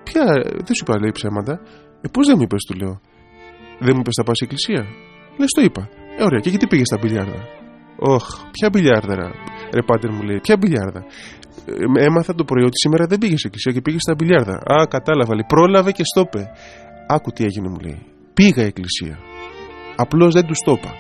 Ποια, δεν σου είπα λέει ψέματα. Ε, πώς δεν μου είπες, του λέω. Δεν μου είπες θα πας εκκλησία; Λες, το είπα. Ε, ωραία, και γιατί πήγες στα μπιλιάρδα; Όχ, ποια μπιλιάρδα, ρε πάτερ μου λέει, ποια μπιλιάρδα; Ε, έμαθα το πρωί ότι σήμερα δεν πήγες σε εκκλησία και πήγες στα μπιλιάρδα. Α, κατάλαβα, λέει, πρόλαβε και στόπε. Άκου τι έγινε, μου λέει. Πήγα εκκλησία. Απλώς δεν τους το είπα.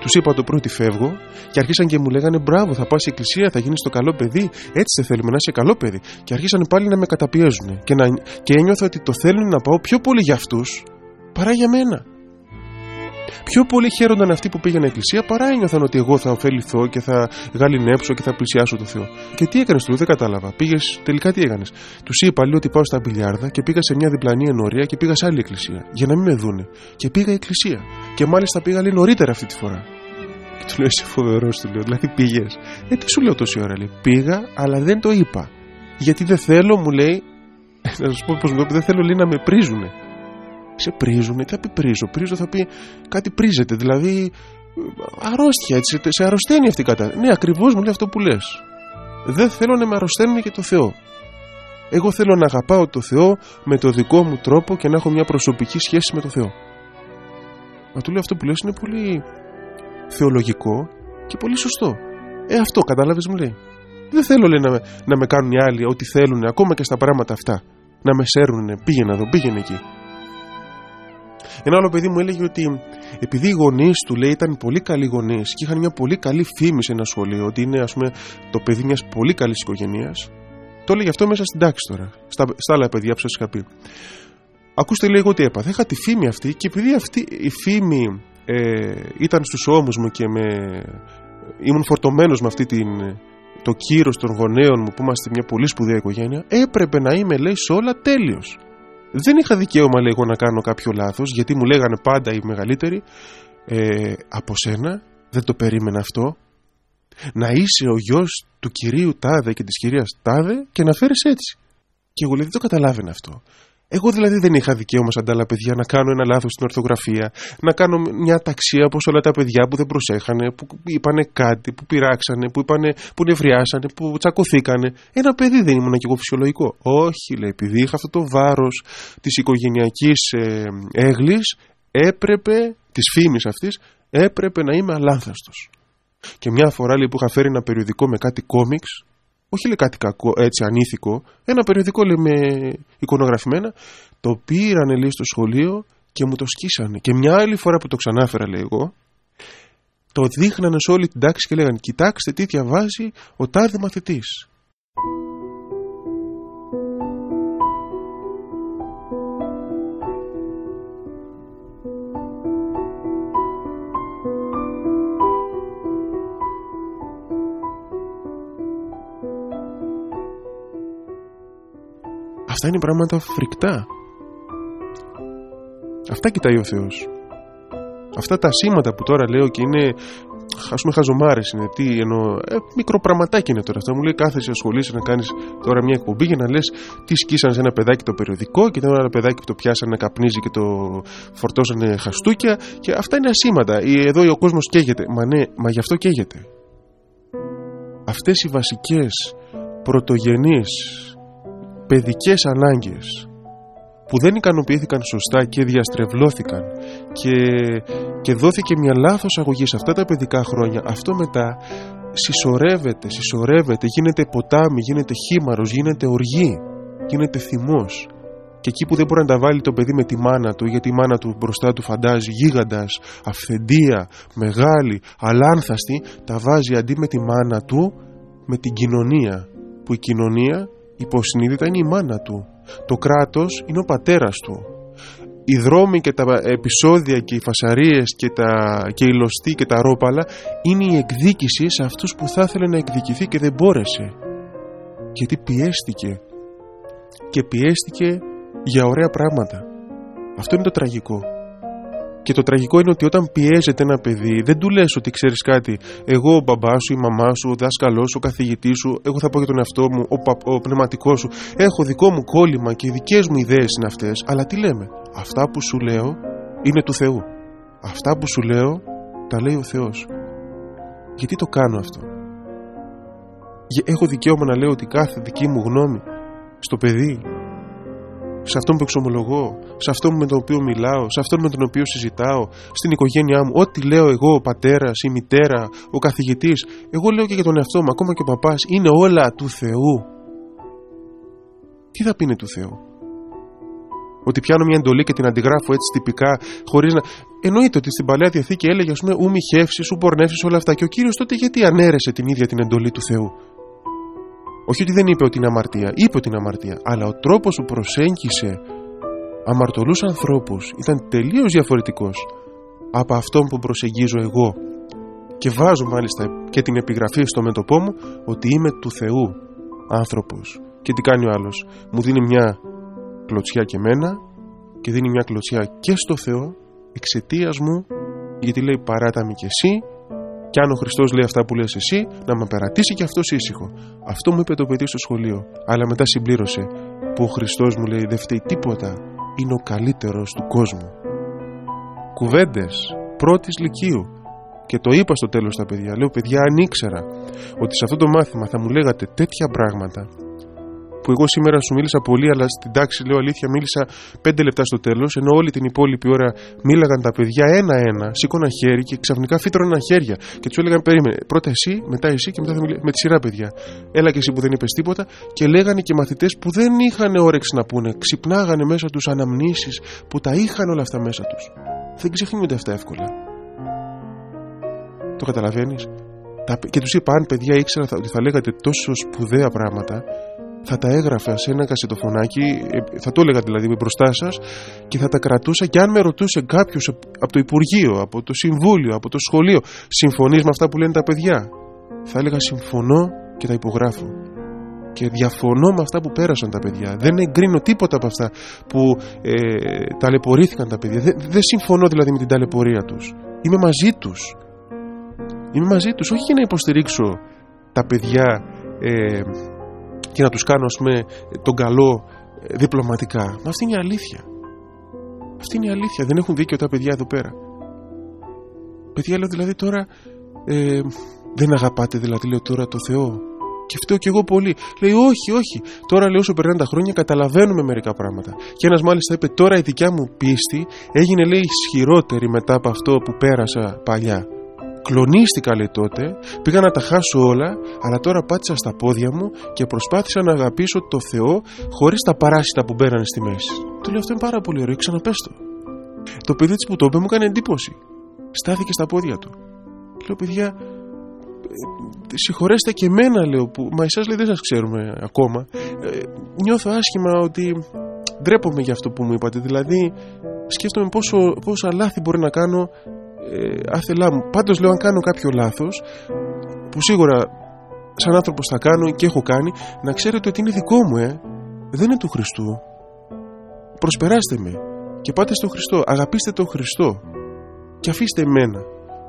Τους είπα το πρωί ότι φεύγω και αρχίσαν και μου λέγανε Μπράβο, θα πας στην εκκλησία, θα γίνεις το καλό παιδί. Έτσι δεν θέλουμε να είσαι καλό παιδί. Και αρχίσαν πάλι να με καταπιέζουν. Και, να... και ένιωθα ότι το θέλουν να πάω πιο πολύ για αυτούς παρά για μένα. Πιο πολύ χαίρονταν αυτοί που πήγαιναν εκκλησία παρά ένιωθαν ότι εγώ θα ωφεληθώ και θα γαλινέψω και θα πλησιάσω το Θεό. Και τι έκανες του, δεν κατάλαβα. Πήγες, τελικά τι έκανες; Τους είπα λίγο ότι πάω στα μπιλιάρδα και πήγα σε μια διπλανή ενορία και πήγα σε άλλη εκκλησία. Για να μην με δούνε. Και πήγα εκκλησία. Και μάλιστα πήγα λίγο νωρίτερα αυτή τη φορά. Και τους λέω είσαι φοβερός, του λέω. Δηλαδή πήγες. Ε, τι σου λέω τόση ώρα, λέει. Πήγα, αλλά δεν το είπα. Γιατί δεν θέλω, μου λέει. Να σα πω πώς μου το δεν θέλω λέει να με πρίζουνε σε πρίζουν, τι θα πει πρίζω, πρίζω θα πει κάτι πρίζεται, δηλαδή αρρώστια, έτσι, σε αρρωσταίνει αυτή η κατάσταση. Ναι, ακριβώς μου λέει αυτό που λες. Δεν θέλω να με αρρωσταίνουν και το Θεό. Εγώ θέλω να αγαπάω το Θεό με το δικό μου τρόπο και να έχω μια προσωπική σχέση με το Θεό. Μα του λέω αυτό που λες είναι πολύ θεολογικό και πολύ σωστό. Ε, αυτό κατάλαβες μου λέει. Δεν θέλω λέει, να, με, να με κάνουν οι άλλοι ό,τι θέλουν, ακόμα και στα πράγματα αυτά. Να με σέρνουν, πήγαινε εδώ, πήγαινε εκεί. Ένα άλλο παιδί μου έλεγε ότι επειδή οι γονείς του λέει ήταν πολύ καλοί γονείς και είχαν μια πολύ καλή φήμη σε ένα σχολείο, ότι είναι ας πούμε το παιδί μιας πολύ καλής οικογένειας, το έλεγε αυτό μέσα στην τάξη τώρα. Στα, στα άλλα παιδιά που σας είχα πει. Ακούστε λίγο τι έπαθα. Είχα τη φήμη αυτή και επειδή αυτή η φήμη ε, ήταν στους ώμους μου και με, ήμουν φορτωμένος με αυτή την, το κύρος των γονέων μου που είμαστε μια πολύ σπουδαία οικογένεια, έπρεπε να είμαι λέει σε όλα τέλειος. Δεν είχα δικαίωμα λέγω να κάνω κάποιο λάθος γιατί μου λέγανε πάντα οι μεγαλύτεροι ε, από σένα δεν το περίμενα αυτό. Να είσαι ο γιος του κυρίου Τάδε και της κυρίας Τάδε και να φέρεις έτσι και εγώ λέει δεν το καταλάβαινα αυτό εγώ δηλαδή δεν είχα δικαίωμα σαν τα άλλα παιδιά να κάνω ένα λάθος στην ορθογραφία, να κάνω μια ταξία όπως όλα τα παιδιά που δεν προσέχανε, που είπανε κάτι, που πειράξανε, που, είπανε, που νευριάσανε, που τσακωθήκανε. Ένα παιδί δεν ήμουν και εγώ φυσιολογικό. Όχι, λέει, επειδή είχα αυτό το βάρος της οικογενειακής ε, έγλη, έπρεπε, της φήμης αυτής, έπρεπε να είμαι αλάνθαστος. Και μια φορά λέει, που είχα φέρει ένα περιοδικό με κάτι κόμιξ, όχι λέει κάτι κακό, έτσι ανήθικο, ένα περιοδικό λέει με εικονογραφημένα, το πήρανε λέει στο σχολείο και μου το σκίσανε. Και μια άλλη φορά που το ξανάφερα λέει εγώ, το δείχνανε σε όλη την τάξη και λέγανε κοιτάξτε τι διαβάζει ο τάδε μαθητής. Αυτά είναι πράγματα φρικτά. Αυτά κοιτάει ο Θεός. Αυτά τα σήματα που τώρα λέω και είναι ας πούμε χαζομάρες είναι. Τι εννοώ, ε, μικροπραματάκι είναι τώρα. Αυτό μου λέει κάθεσαι ασχολείσαι να κάνεις τώρα μια εκπομπή για να λες τι σκίσαν σε ένα παιδάκι το περιοδικό και ένα παιδάκι που το πιάσανε να καπνίζει και το φορτώσανε χαστούκια. Και αυτά είναι ασήματα. Εδώ ο κόσμος καίγεται. Μα ναι, μα γι' αυτό καίγεται. Αυτές οι βασικές πρωτογενείς παιδικές ανάγκες που δεν ικανοποιήθηκαν σωστά και διαστρεβλώθηκαν και, και δόθηκε μια λάθος αγωγή σε αυτά τα παιδικά χρόνια αυτό μετά συσσωρεύεται, συσσωρεύεται γίνεται ποτάμι, γίνεται χήμαρος, γίνεται οργή γίνεται θυμός. Και εκεί που δεν μπορεί να τα βάλει το παιδί με τη μάνα του γιατί η μάνα του μπροστά του φαντάζει γίγαντας, αυθεντία, μεγάλη, αλάνθαστη τα βάζει αντί με τη μάνα του με την κοινωνία. Που η κοινωνία υποσυνείδητα είναι η μάνα του. Το κράτος είναι ο πατέρας του. οι δρόμοι και τα επεισόδια και οι φασαρίες και, τα, και οι λωστοί και τα ρόπαλα είναι η εκδίκηση σε αυτούς που θα ήθελε να εκδικηθεί και δεν μπόρεσε γιατί πιέστηκε και πιέστηκε για ωραία πράγματα αυτό είναι το τραγικό και το τραγικό είναι ότι όταν πιέζεται ένα παιδί, δεν του λες ότι ξέρεις κάτι. Εγώ, ο μπαμπάς σου, η μαμά σου, ο δάσκαλός σου, ο καθηγητής σου, εγώ θα πω για τον εαυτό μου, ο, πα, ο πνευματικός σου. Έχω δικό μου κόλλημα και οι δικές μου ιδέες είναι αυτές. Αλλά τι λέμε, αυτά που σου λέω είναι του Θεού. Αυτά που σου λέω τα λέει ο Θεός. Γιατί το κάνω αυτό; Έχω δικαίωμα να λέω ότι κάθε δική μου γνώμη στο παιδί σε αυτόν που εξομολογώ, σε αυτόν με τον οποίο μιλάω, σε αυτόν με τον οποίο συζητάω, στην οικογένειά μου, ό,τι λέω εγώ, ο πατέρας, η μητέρα, ο καθηγητής, εγώ λέω και για τον εαυτό μου, ακόμα και ο παπάς, είναι όλα του Θεού. Τι θα πει είναι του Θεού; Ότι πιάνω μια εντολή και την αντιγράφω έτσι τυπικά, χωρίς να. Εννοείται ότι στην παλαιά διαθήκη έλεγε, ας πούμε, ου μοιχεύσει, ου πορνεύσεις, όλα αυτά. Και ο κύριος τότε γιατί ανέρεσε την ίδια την εντολή του Θεού; Όχι ότι δεν είπε ότι είναι αμαρτία, είπε ότι είναι αμαρτία, αλλά ο τρόπος που προσέγγισε αμαρτωλούς ανθρώπους ήταν τελείως διαφορετικός από αυτόν που προσεγγίζω εγώ. Και βάζω μάλιστα και την επιγραφή στο μέτωπό μου ότι είμαι του Θεού άνθρωπος. Και τι κάνει ο άλλος; Μου δίνει μια κλωτσιά και μένα και δίνει μια κλωτσιά και στο Θεό εξαιτίας μου γιατί λέει παράταμη και εσύ και αν ο Χριστός λέει αυτά που λες εσύ, να με περατήσει και αυτός ήσυχο. Αυτό μου είπε το παιδί στο σχολείο. Αλλά μετά συμπλήρωσε που ο Χριστός μου λέει δεν φταίει τίποτα. Είναι ο καλύτερος του κόσμου. Κουβέντες πρώτης λυκείου. Και το είπα στο τέλος στα παιδιά. Λέω, παιδιά, αν ήξερα ότι σε αυτό το μάθημα θα μου λέγατε τέτοια πράγματα που εγώ σήμερα σου μίλησα πολύ, αλλά στην τάξη λέω αλήθεια, μίλησα πέντε λεπτά στο τέλος, ενώ όλη την υπόλοιπη ώρα μίλαγαν τα παιδιά ένα-ένα, σήκωνα χέρι και ξαφνικά φύτρωναν χέρια. Και τους έλεγαν, περίμενε, πρώτα εσύ, μετά εσύ και μετά θα μιλήσω. Με τη σειρά παιδιά. Έλα και εσύ που δεν είπες τίποτα. Και λέγανε και μαθητές που δεν είχαν όρεξη να πούνε, ξυπνάγανε μέσα τους αναμνήσεις που τα είχαν όλα αυτά μέσα τους. Δεν ξεχνιούνται αυτά εύκολα. Το καταλαβαίνεις; Και τους είπα, αν παιδιά ήξερα ότι θα λέγατε τόσο σπουδαία πράγματα, θα τα έγραφα σε ένα κασετοφωνάκι, ε, θα το έλεγα δηλαδή μπροστά σας και θα τα κρατούσα και αν με ρωτούσε κάποιος από το Υπουργείο, από το Συμβούλιο, από το Σχολείο, συμφωνείς με αυτά που λένε τα παιδιά, θα έλεγα συμφωνώ και τα υπογράφω. Και διαφωνώ με αυτά που πέρασαν τα παιδιά. Δεν εγκρίνω τίποτα από αυτά που ε, ταλαιπωρήθηκαν τα παιδιά. Δεν, δεν συμφωνώ δηλαδή με την ταλαιπωρία τους. Είμαι μαζί τους. Είμαι μαζί τους, όχι για να υποστηρίξω τα παιδιά ε, και να τους κάνω ας πούμε τον καλό ε, διπλωματικά. Μα αυτή είναι η αλήθεια. Αυτή είναι η αλήθεια. Δεν έχουν δίκιο τα παιδιά εδώ πέρα. Παιδιά λέω δηλαδή τώρα ε, δεν αγαπάτε δηλαδή λέω τώρα το Θεό. Και φταίω κι εγώ πολύ. Λέει, Όχι, όχι. Τώρα λέω όσο περνάνε τα χρόνια καταλαβαίνουμε μερικά πράγματα. Και ένας μάλιστα είπε: Τώρα η δικιά μου πίστη έγινε, λέει, ισχυρότερη μετά από αυτό που πέρασα παλιά. Κλονίστηκα λέει τότε, πήγα να τα χάσω όλα, αλλά τώρα πάτησα στα πόδια μου και προσπάθησα να αγαπήσω το Θεό χωρίς τα παράσιτα που μπαίνανε στη μέση. Του λέω αυτό είναι πάρα πολύ ωραίο, ξαναπέστο. Το παιδί της που το είπε μου έκανε εντύπωση. Στάθηκε στα πόδια του. Λέω παιδιά, ε, συγχωρέστε και εμένα λέω που, μα εσάς λέει δεν σας ξέρουμε ακόμα. Ε, νιώθω άσχημα ότι ντρέπομαι για αυτό που μου είπατε. Δηλαδή σκέφτομαι πόσο, πόσα λάθη μπορεί να κάνω ε, άθελά μου. Πάντως λέω αν κάνω κάποιο λάθος που σίγουρα σαν άνθρωπος θα κάνω και έχω κάνει να ξέρετε ότι είναι δικό μου ε. Δεν είναι του Χριστού. Προσπεράστε με και πάτε στον Χριστό. Αγαπήστε τον Χριστό και αφήστε εμένα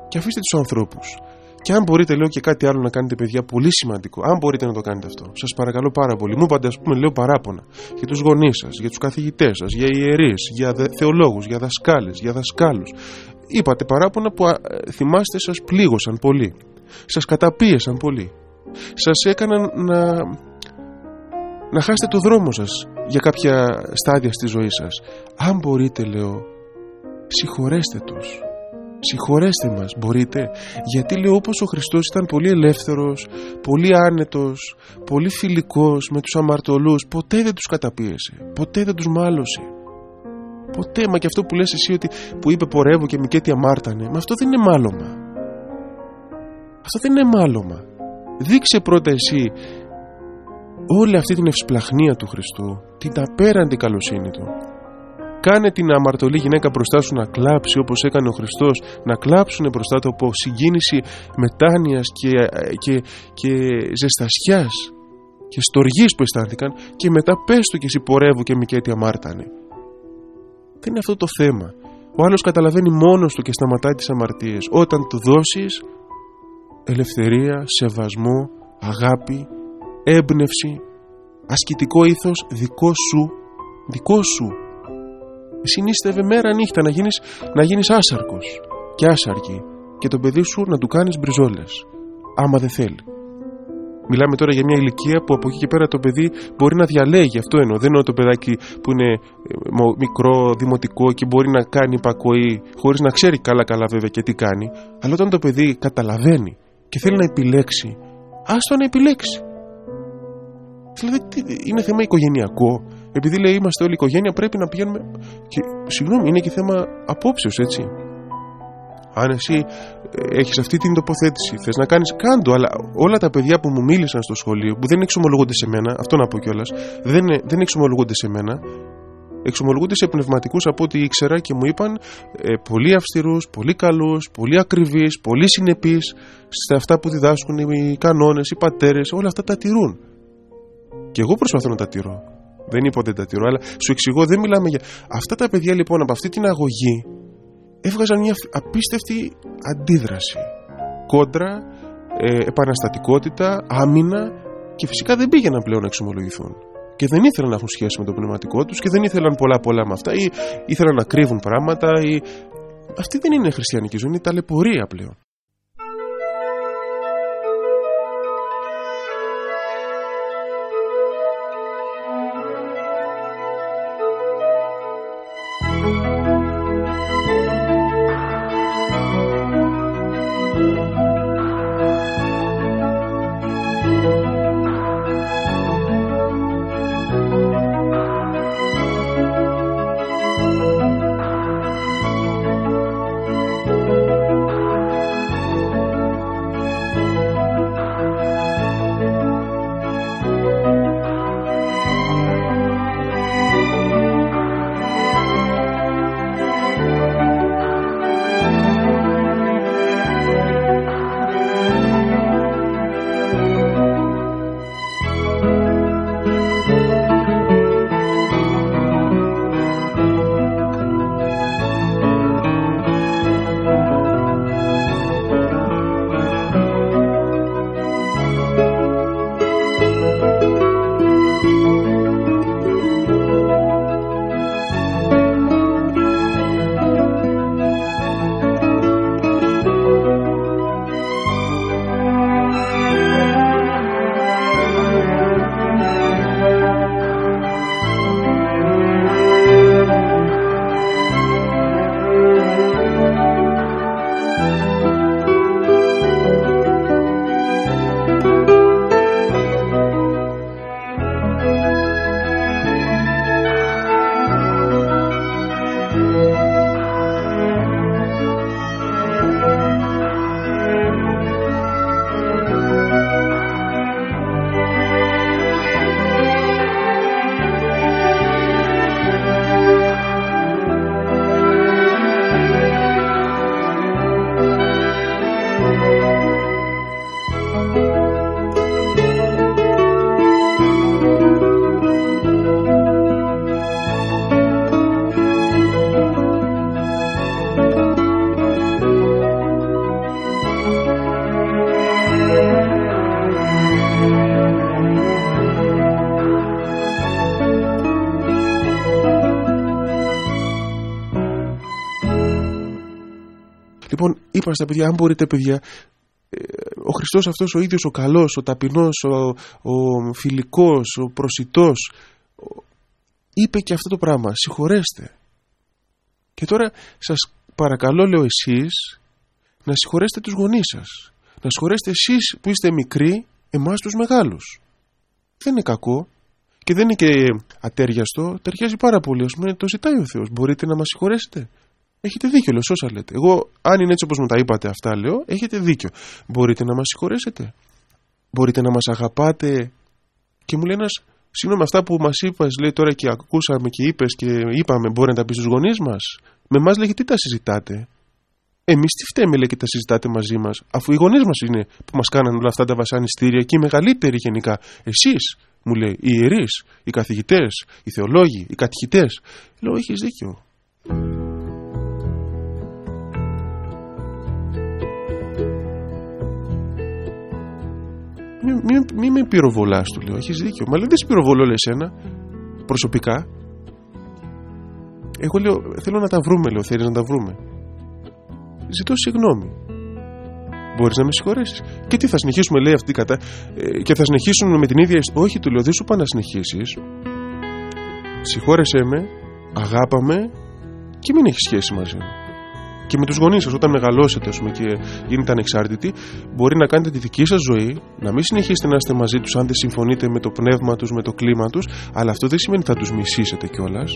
και αφήστε τους ανθρώπους. Και αν μπορείτε, λέω και κάτι άλλο να κάνετε, παιδιά, πολύ σημαντικό. Αν μπορείτε να το κάνετε αυτό, σας παρακαλώ πάρα πολύ. Μου είπατε, ας πούμε, λέω παράπονα για τους γονείς σας, για τους καθηγητές σας, για ιερείς, για θεολόγους, για δασκάλες, για δασκάλους, Είπατε παράπονα που θυμάστε σας πλήγωσαν πολύ. Σας καταπίεσαν πολύ. Σας έκαναν να, να χάσετε το δρόμο σας για κάποια στάδια στη ζωή σας. Αν μπορείτε λέω, συγχωρέστε τους. Συγχωρέστε μας, μπορείτε. Γιατί λέω όπως ο Χριστός ήταν πολύ ελεύθερος, πολύ άνετος, πολύ φιλικός με τους αμαρτωλούς, ποτέ δεν τους καταπίεσε, ποτέ δεν τους μάλωσε. Ποτέ, μα και αυτό που λες εσύ ότι που είπε πορεύω και Μικέτη αμάρτανε, μα αυτό δεν είναι μάλωμα. Αυτό δεν είναι μάλωμα. Δείξε πρώτα εσύ όλη αυτή την ευσπλαχνία του Χριστού, την απέραντη καλοσύνη του. κάνε την αμαρτωλή γυναίκα μπροστά σου να κλάψει όπως έκανε ο Χριστός, να κλάψουν μπροστά του από συγκίνηση μετάνοιας και, και, και ζεστασιάς και στοργής που αισθάνθηκαν και μετά πες του και εσύ πορεύω και μικέτη αμάρτανε. Δεν είναι αυτό το θέμα; Ο άλλος καταλαβαίνει μόνος του και σταματάει τις αμαρτίες όταν του δώσεις ελευθερία, σεβασμό, αγάπη, έμπνευση, ασκητικό ήθος δικό σου, δικό σου. Συνίστευε μέρα νύχτα να γίνεις, να γίνεις άσαρκος και άσαρκη και το παιδί σου να του κάνεις μπριζόλες, άμα δεν θέλει. Μιλάμε τώρα για μια ηλικία που από εκεί και πέρα το παιδί μπορεί να διαλέγει. Αυτό εννοώ. Δεν εννοώ το παιδάκι που είναι ε, μικρό, δημοτικό και μπορεί να κάνει υπακοή χωρίς να ξέρει καλά-καλά βέβαια και τι κάνει. Αλλά όταν το παιδί καταλαβαίνει και θέλει να επιλέξει, άστο να επιλέξει. Δηλαδή είναι θέμα οικογενειακό. Επειδή λέει είμαστε όλη οικογένεια, πρέπει να πηγαίνουμε. Και, συγγνώμη, είναι και θέμα απόψεως, έτσι. Αν εσύ ε, έχεις αυτή την τοποθέτηση, θες να κάνεις κάντο, αλλά όλα τα παιδιά που μου μίλησαν στο σχολείο, που δεν εξομολογούνται σε μένα, αυτό να πω κιόλας, δεν, δεν εξομολογούνται σε μένα, εξομολογούνται σε πνευματικούς από ό,τι ήξερα και μου είπαν ε, πολύ αυστηρούς, πολύ καλούς, πολύ ακριβείς, πολύ συνεπείς σε αυτά που διδάσκουν οι κανόνες, οι πατέρες, όλα αυτά τα τηρούν. Και εγώ προσπαθώ να τα τηρώ. Δεν είπα ότι δεν τα τηρώ, αλλά σου εξηγώ, δεν μιλάμε για. Αυτά τα παιδιά λοιπόν από αυτή την αγωγή έβγαζαν μια απίστευτη αντίδραση. Κόντρα, ε, επαναστατικότητα, άμυνα και φυσικά δεν πήγαιναν πλέον να εξομολογηθούν. Και δεν ήθελαν να έχουν σχέση με το πνευματικό τους και δεν ήθελαν πολλά πολλά με αυτά ή ήθελαν να κρύβουν πράγματα ή... Αυτή δεν είναι χριστιανική ζωή, είναι ταλαιπωρία πλέον. Είπα στα παιδιά, αν μπορείτε παιδιά, ε, ο Χριστός αυτός ο ίδιος ο καλός, ο ταπεινός, ο, ο φιλικός, ο προσιτός, είπε και αυτό το πράγμα, συγχωρέστε. Και τώρα σας παρακαλώ λέω εσείς να συγχωρέσετε τους γονείς σας. Να συγχωρέσετε εσείς που είστε μικροί, εμάς τους μεγάλους. Δεν είναι κακό και δεν είναι και ατέριαστο, ταιριάζει πάρα πολύ. Ας πούμε, το ζητάει ο Θεός. Μπορείτε να μας συγχωρέσετε; Έχετε δίκιο, λέω, σώσα λέτε. Εγώ, αν είναι έτσι όπως μου τα είπατε αυτά, λέω, έχετε δίκιο. Μπορείτε να μας συγχωρέσετε. Μπορείτε να μας αγαπάτε. Και μου λέει ένας Συγγνώμη, αυτά που μας είπα, λέει τώρα και ακούσαμε και είπες και είπαμε, μπορεί να τα πεις στους γονείς μας. Με εμάς λέγει τι τα συζητάτε; Εμείς τι φταίμε, λέει, και τα συζητάτε μαζί μας, αφού οι γονείς μας είναι που μας κάνανε όλα αυτά τα βασανιστήρια και οι μεγαλύτεροι γενικά. Εσείς, μου λέει, οι ιερείς, οι καθηγητές, οι θεολόγοι, οι κατηχητέ. Λέω, έχεις δίκιο. Μην μη, μη με πυροβολάς, του λέω. Έχεις δίκιο. Μα λέει δεν σε πυροβολώ, λες ένα. Προσωπικά. Εγώ λέω, θέλω να τα βρούμε, λέω. Θέλεις να τα βρούμε. Ζητώ συγγνώμη. Μπορείς να με συγχωρέσεις. Και τι θα συνεχίσουμε, λέει αυτή κατά. Ε, και θα συνεχίσουμε με την ίδια ιστορία. Όχι, του λέω, δεν σου πάω να συνεχίσεις. Συγχώρεσέ με, αγάπαμε και μην έχεις σχέση μαζί μου και με τους γονείς σας, όταν μεγαλώσετε πούμε, και γίνετε ανεξάρτητοι, μπορεί να κάνετε τη δική σας ζωή, να μην συνεχίσετε να είστε μαζί τους αν δεν συμφωνείτε με το πνεύμα τους, με το κλίμα τους, αλλά αυτό δεν σημαίνει ότι θα τους μισήσετε κιόλας.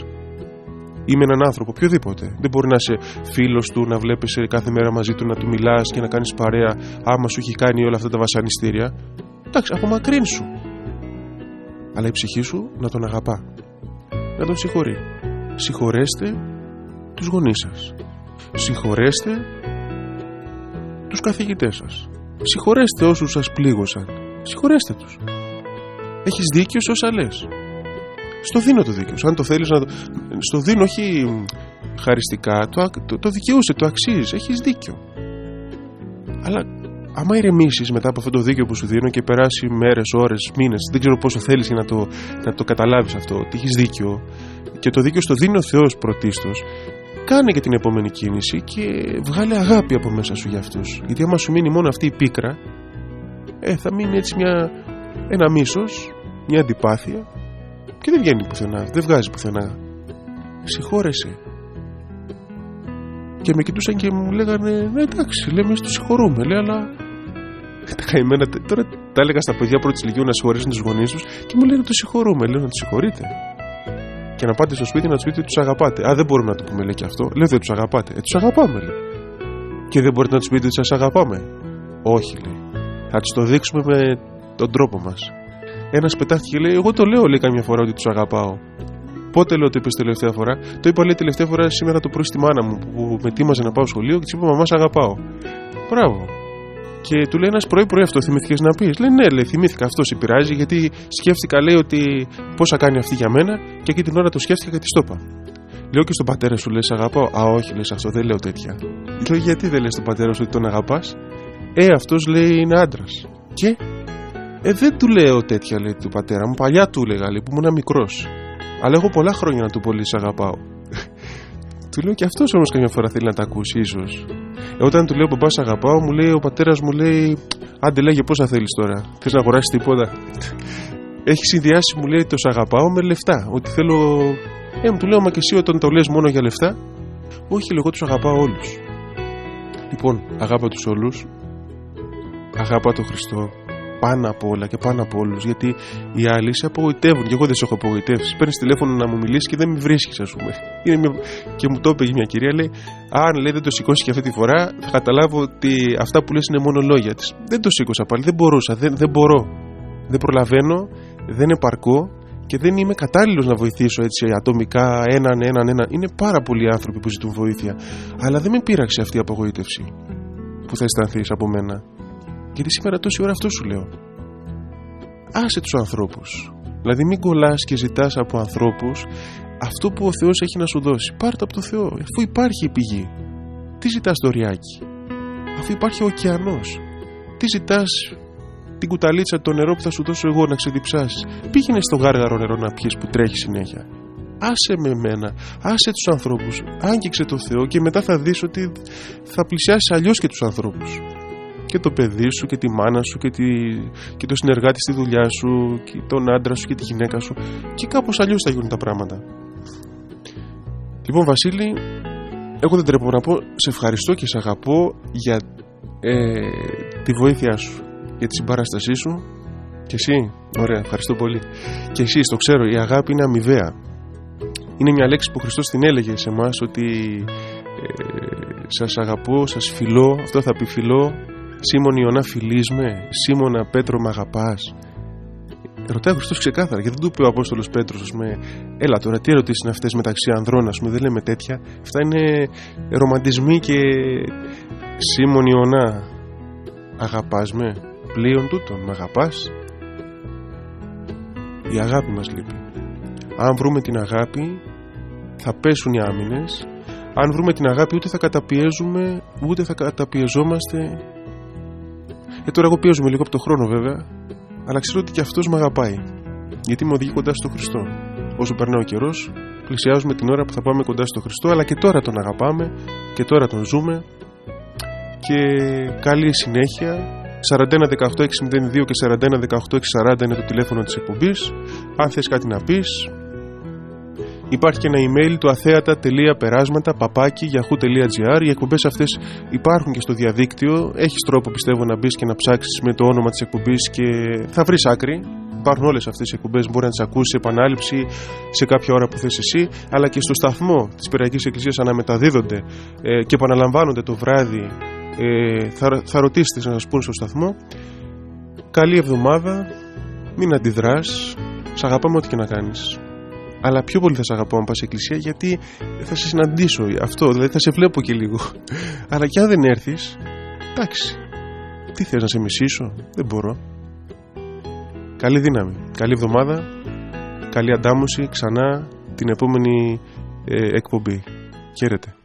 Ή με έναν άνθρωπο, οποιοδήποτε. Δεν μπορεί να είσαι φίλος του, να βλέπεσαι κάθε μέρα μαζί του, να του μιλάς και να κάνεις παρέα, άμα σου έχει κάνει όλα αυτά τα βασανιστήρια. Εντάξει, απομακρύνει σου. Αλλά η ψυχή σου να τον αγαπά. Να τον συγχωρεί. Συγχωρέστε τους γονείς σας Συγχωρέστε τους καθηγητές σας. Συγχωρέστε όσους σας πλήγωσαν. Συγχωρέστε τους. Έχεις δίκιο σε όσα λες. Στο δίνω το δίκιο. Αν το θέλεις να το... Στο δίνω όχι χαριστικά. Το, το, το δικαιούσε, το αξίζει. Έχεις δίκιο. Αλλά άμα ηρεμήσεις μετά από αυτό το δίκιο που σου δίνω και περάσει μέρες, ώρες, μήνες, δεν ξέρω πόσο θέλεις για να το, να το καταλάβεις αυτό, ότι έχεις δίκιο και το δίκιο στο δίνει ο Θεός πρωτίστως, κάνε και την επόμενη κίνηση και βγάλε αγάπη από μέσα σου για αυτούς. Γιατί άμα σου μείνει μόνο αυτή η πίκρα ε, θα μείνει έτσι μια, ένα μίσος μια αντιπάθεια και δεν βγαίνει πουθενά, δεν βγάζει πουθενά. Συγχώρεσαι και με κοιτούσαν και μου λέγανε ναι εντάξει λέμε το συγχωρούμε λέει αλλά τα καημένα τώρα τα έλεγα στα παιδιά πρώτης ηλικίου να συγχωρήσουν τους γονείς τους και μου λένε το συγχωρούμε λέω να το συγχωρείτε και να πάτε στο σπίτι να του πείτε τους αγαπάτε. Α, δεν μπορούμε να το πούμε λέει και αυτό. Λέω δεν τους αγαπάτε. Ε, τους αγαπάμε λέει. Και δεν μπορείτε να τους πείτε ότι σας αγαπάμε. Όχι λέει. Θα τους το δείξουμε με τον τρόπο μας. Ένας πετάχτηκε λέει: Εγώ το λέω λέει καμιά φορά ότι τους αγαπάω. Πότε λέω το είπες τελευταία φορά; Το είπα λέει τελευταία φορά σήμερα το πρωί στη μάνα μου που με τίμαζε να πάω σχολείο και της είπα Μαμά αγαπάω. Μπράβο. Και του λέει ένας πρωί-πρωί αυτό θυμήθηκε να πεις; Λέει ναι, λέει, θυμήθηκα αυτός σε πειράζει γιατί σκέφτηκα λέει ότι πόσα κάνει αυτή για μένα και εκεί την ώρα το σκέφτηκα και τη το είπα. Λέω και στον πατέρα σου λες αγαπάω. Α, όχι λες αυτό, δεν λέω τέτοια. Λέω γιατί δεν λες στον πατέρα σου ότι τον αγαπάς; Ε, αυτός λέει είναι άντρας. Και; Ε, δεν του λέω τέτοια λέει του πατέρα μου. Παλιά του έλεγα λέει που ήμουν μικρός. Αλλά έχω πολλά χρόνια να του πω λέει αγαπάω. Του λέω και αυτός όμως καμιά φορά θέλει να τα ακούσει, ίσως. Ε, όταν του λέω Παπά, αγαπάω, μου λέει ο πατέρας μου λέει Άντε λέγε πόσα θέλεις τώρα. Θες να αγοράσεις τίποτα. Έχει συνδυάσει, μου λέει, το σ' αγαπάω με λεφτά. Ότι θέλω. Ε, μου του λέω, μα και εσύ όταν το λες μόνο για λεφτά. Όχι, εγώ τους αγαπάω όλους. Λοιπόν, αγάπα τους όλους. Αγάπα τον Χριστό πάνω απ' όλα και πάνω από όλους. Γιατί οι άλλοι σε απογοητεύουν και εγώ δεν σε έχω απογοητεύσει. Παίρνεις τηλέφωνο να μου μιλήσεις και δεν με βρίσκεις, ας πούμε. Μια... Και μου το είπε μια κυρία, λέει: Αν λέει δεν το σηκώσεις και αυτή τη φορά, θα καταλάβω ότι αυτά που λες είναι μόνο λόγια της. Δεν το σήκωσα πάλι, δεν μπορούσα, δεν, δεν μπορώ. Δεν προλαβαίνω, δεν επαρκώ και δεν είμαι κατάλληλος να βοηθήσω έτσι ατομικά έναν, έναν, έναν. Είναι πάρα πολλοί άνθρωποι που ζητούν βοήθεια. Αλλά δεν με πείραξε αυτή η απογοήτευση που θα αισθανθείς από μένα. Γιατί σήμερα τόση ώρα αυτό σου λέω. Άσε τους ανθρώπους. Δηλαδή μην κολλάς και ζητάς από ανθρώπους αυτό που ο Θεός έχει να σου δώσει. Πάρ' το από το Θεό, αφού υπάρχει η πηγή. Τι ζητάς το ριάκι, αφού υπάρχει ο ωκεανός. Τι ζητάς την κουταλίτσα το νερό που θα σου δώσω εγώ να ξεδιψάσεις; Πήγαινε στο γάργαρο νερό να πιεις που τρέχει συνέχεια. Άσε με εμένα, άσε τους ανθρώπους, άγγιξε το Θεό και μετά θα δεις ότι θα πλησιάσεις αλλιώς και τους ανθρώπους και το παιδί σου και τη μάνα σου και, τη, και το συνεργάτη στη δουλειά σου και τον άντρα σου και τη γυναίκα σου. Και κάπως αλλιώς θα γίνουν τα πράγματα. Λοιπόν Βασίλη εγώ δεν τρέπω να πω σε ευχαριστώ και σε αγαπώ για ε, τη βοήθειά σου για τη συμπαράστασή σου. Και εσύ, ωραία, ευχαριστώ πολύ. Και εσύ, το ξέρω, η αγάπη είναι αμοιβαία. Είναι μια λέξη που ο Χριστός την έλεγε σε εμάς ότι ε, σας αγαπώ, σας φιλώ, αυτό θα πει φιλώ Σίμων Ιωνά φιλείς με, Σίμωνα Πέτρο μ' αγαπάς. Ρωτάει ο Χριστός ξεκάθαρα και δεν του είπε ο Απόστολος Πέτρος, με Έλα τώρα, τι ερωτήσεις είναι αυτές μεταξύ ανδρών, ας πούμε, δεν λέμε τέτοια. Αυτά είναι ρομαντισμοί και Σίμων Ιωνά. Αγαπάς με πλοίον τούτον, με αγαπάς. Η αγάπη μας λείπει. Αν βρούμε την αγάπη, θα πέσουν οι άμυνες. Αν βρούμε την αγάπη, ούτε θα καταπιέζουμε, ούτε θα καταπιεζόμαστε. Ε, τώρα εγώ πιέζουμε λίγο από το χρόνο βέβαια, αλλά ξέρω ότι και αυτός με αγαπάει. Γιατί με οδηγεί κοντά στο Χριστό. Όσο περνάει ο καιρός, πλησιάζουμε την ώρα που θα πάμε κοντά στο Χριστό, αλλά και τώρα τον αγαπάμε και τώρα τον ζούμε. Και καλή συνέχεια. 41 18 602 και 41 18 640 είναι το τηλέφωνο της εκπομπής αν θες κάτι να πεις Υπάρχει και ένα email του αθέατα.περάσματα παπάκι yahoo.gr. Οι εκπομπές αυτές υπάρχουν και στο διαδίκτυο. Έχεις τρόπο πιστεύω να μπεις και να ψάξεις με το όνομα της εκπομπής και θα βρεις άκρη. Υπάρχουν όλες αυτές οι εκπομπές, μπορεί να τις ακούσεις σε επανάληψη σε κάποια ώρα που θες εσύ, αλλά και στο σταθμό της Περαϊκή Εκκλησίας αναμεταδίδονται ε, και επαναλαμβάνονται το βράδυ. Ε, θα, θα ρωτήσετε να σας πούνε στο σταθμό. Καλή εβδομάδα, μην αντιδράς, σ' αγαπάμε ό,τι και να κάνεις αλλά πιο πολύ θα σε αγαπάω αν πας εκκλησία γιατί θα σε συναντήσω αυτό, δηλαδή θα σε βλέπω και λίγο. Αλλά και αν δεν έρθεις εντάξει. Τι θες να σε μισήσω; Δεν μπορώ. Καλή δύναμη, καλή εβδομάδα καλή αντάμωση ξανά την επόμενη ε, εκπομπή. Χαίρετε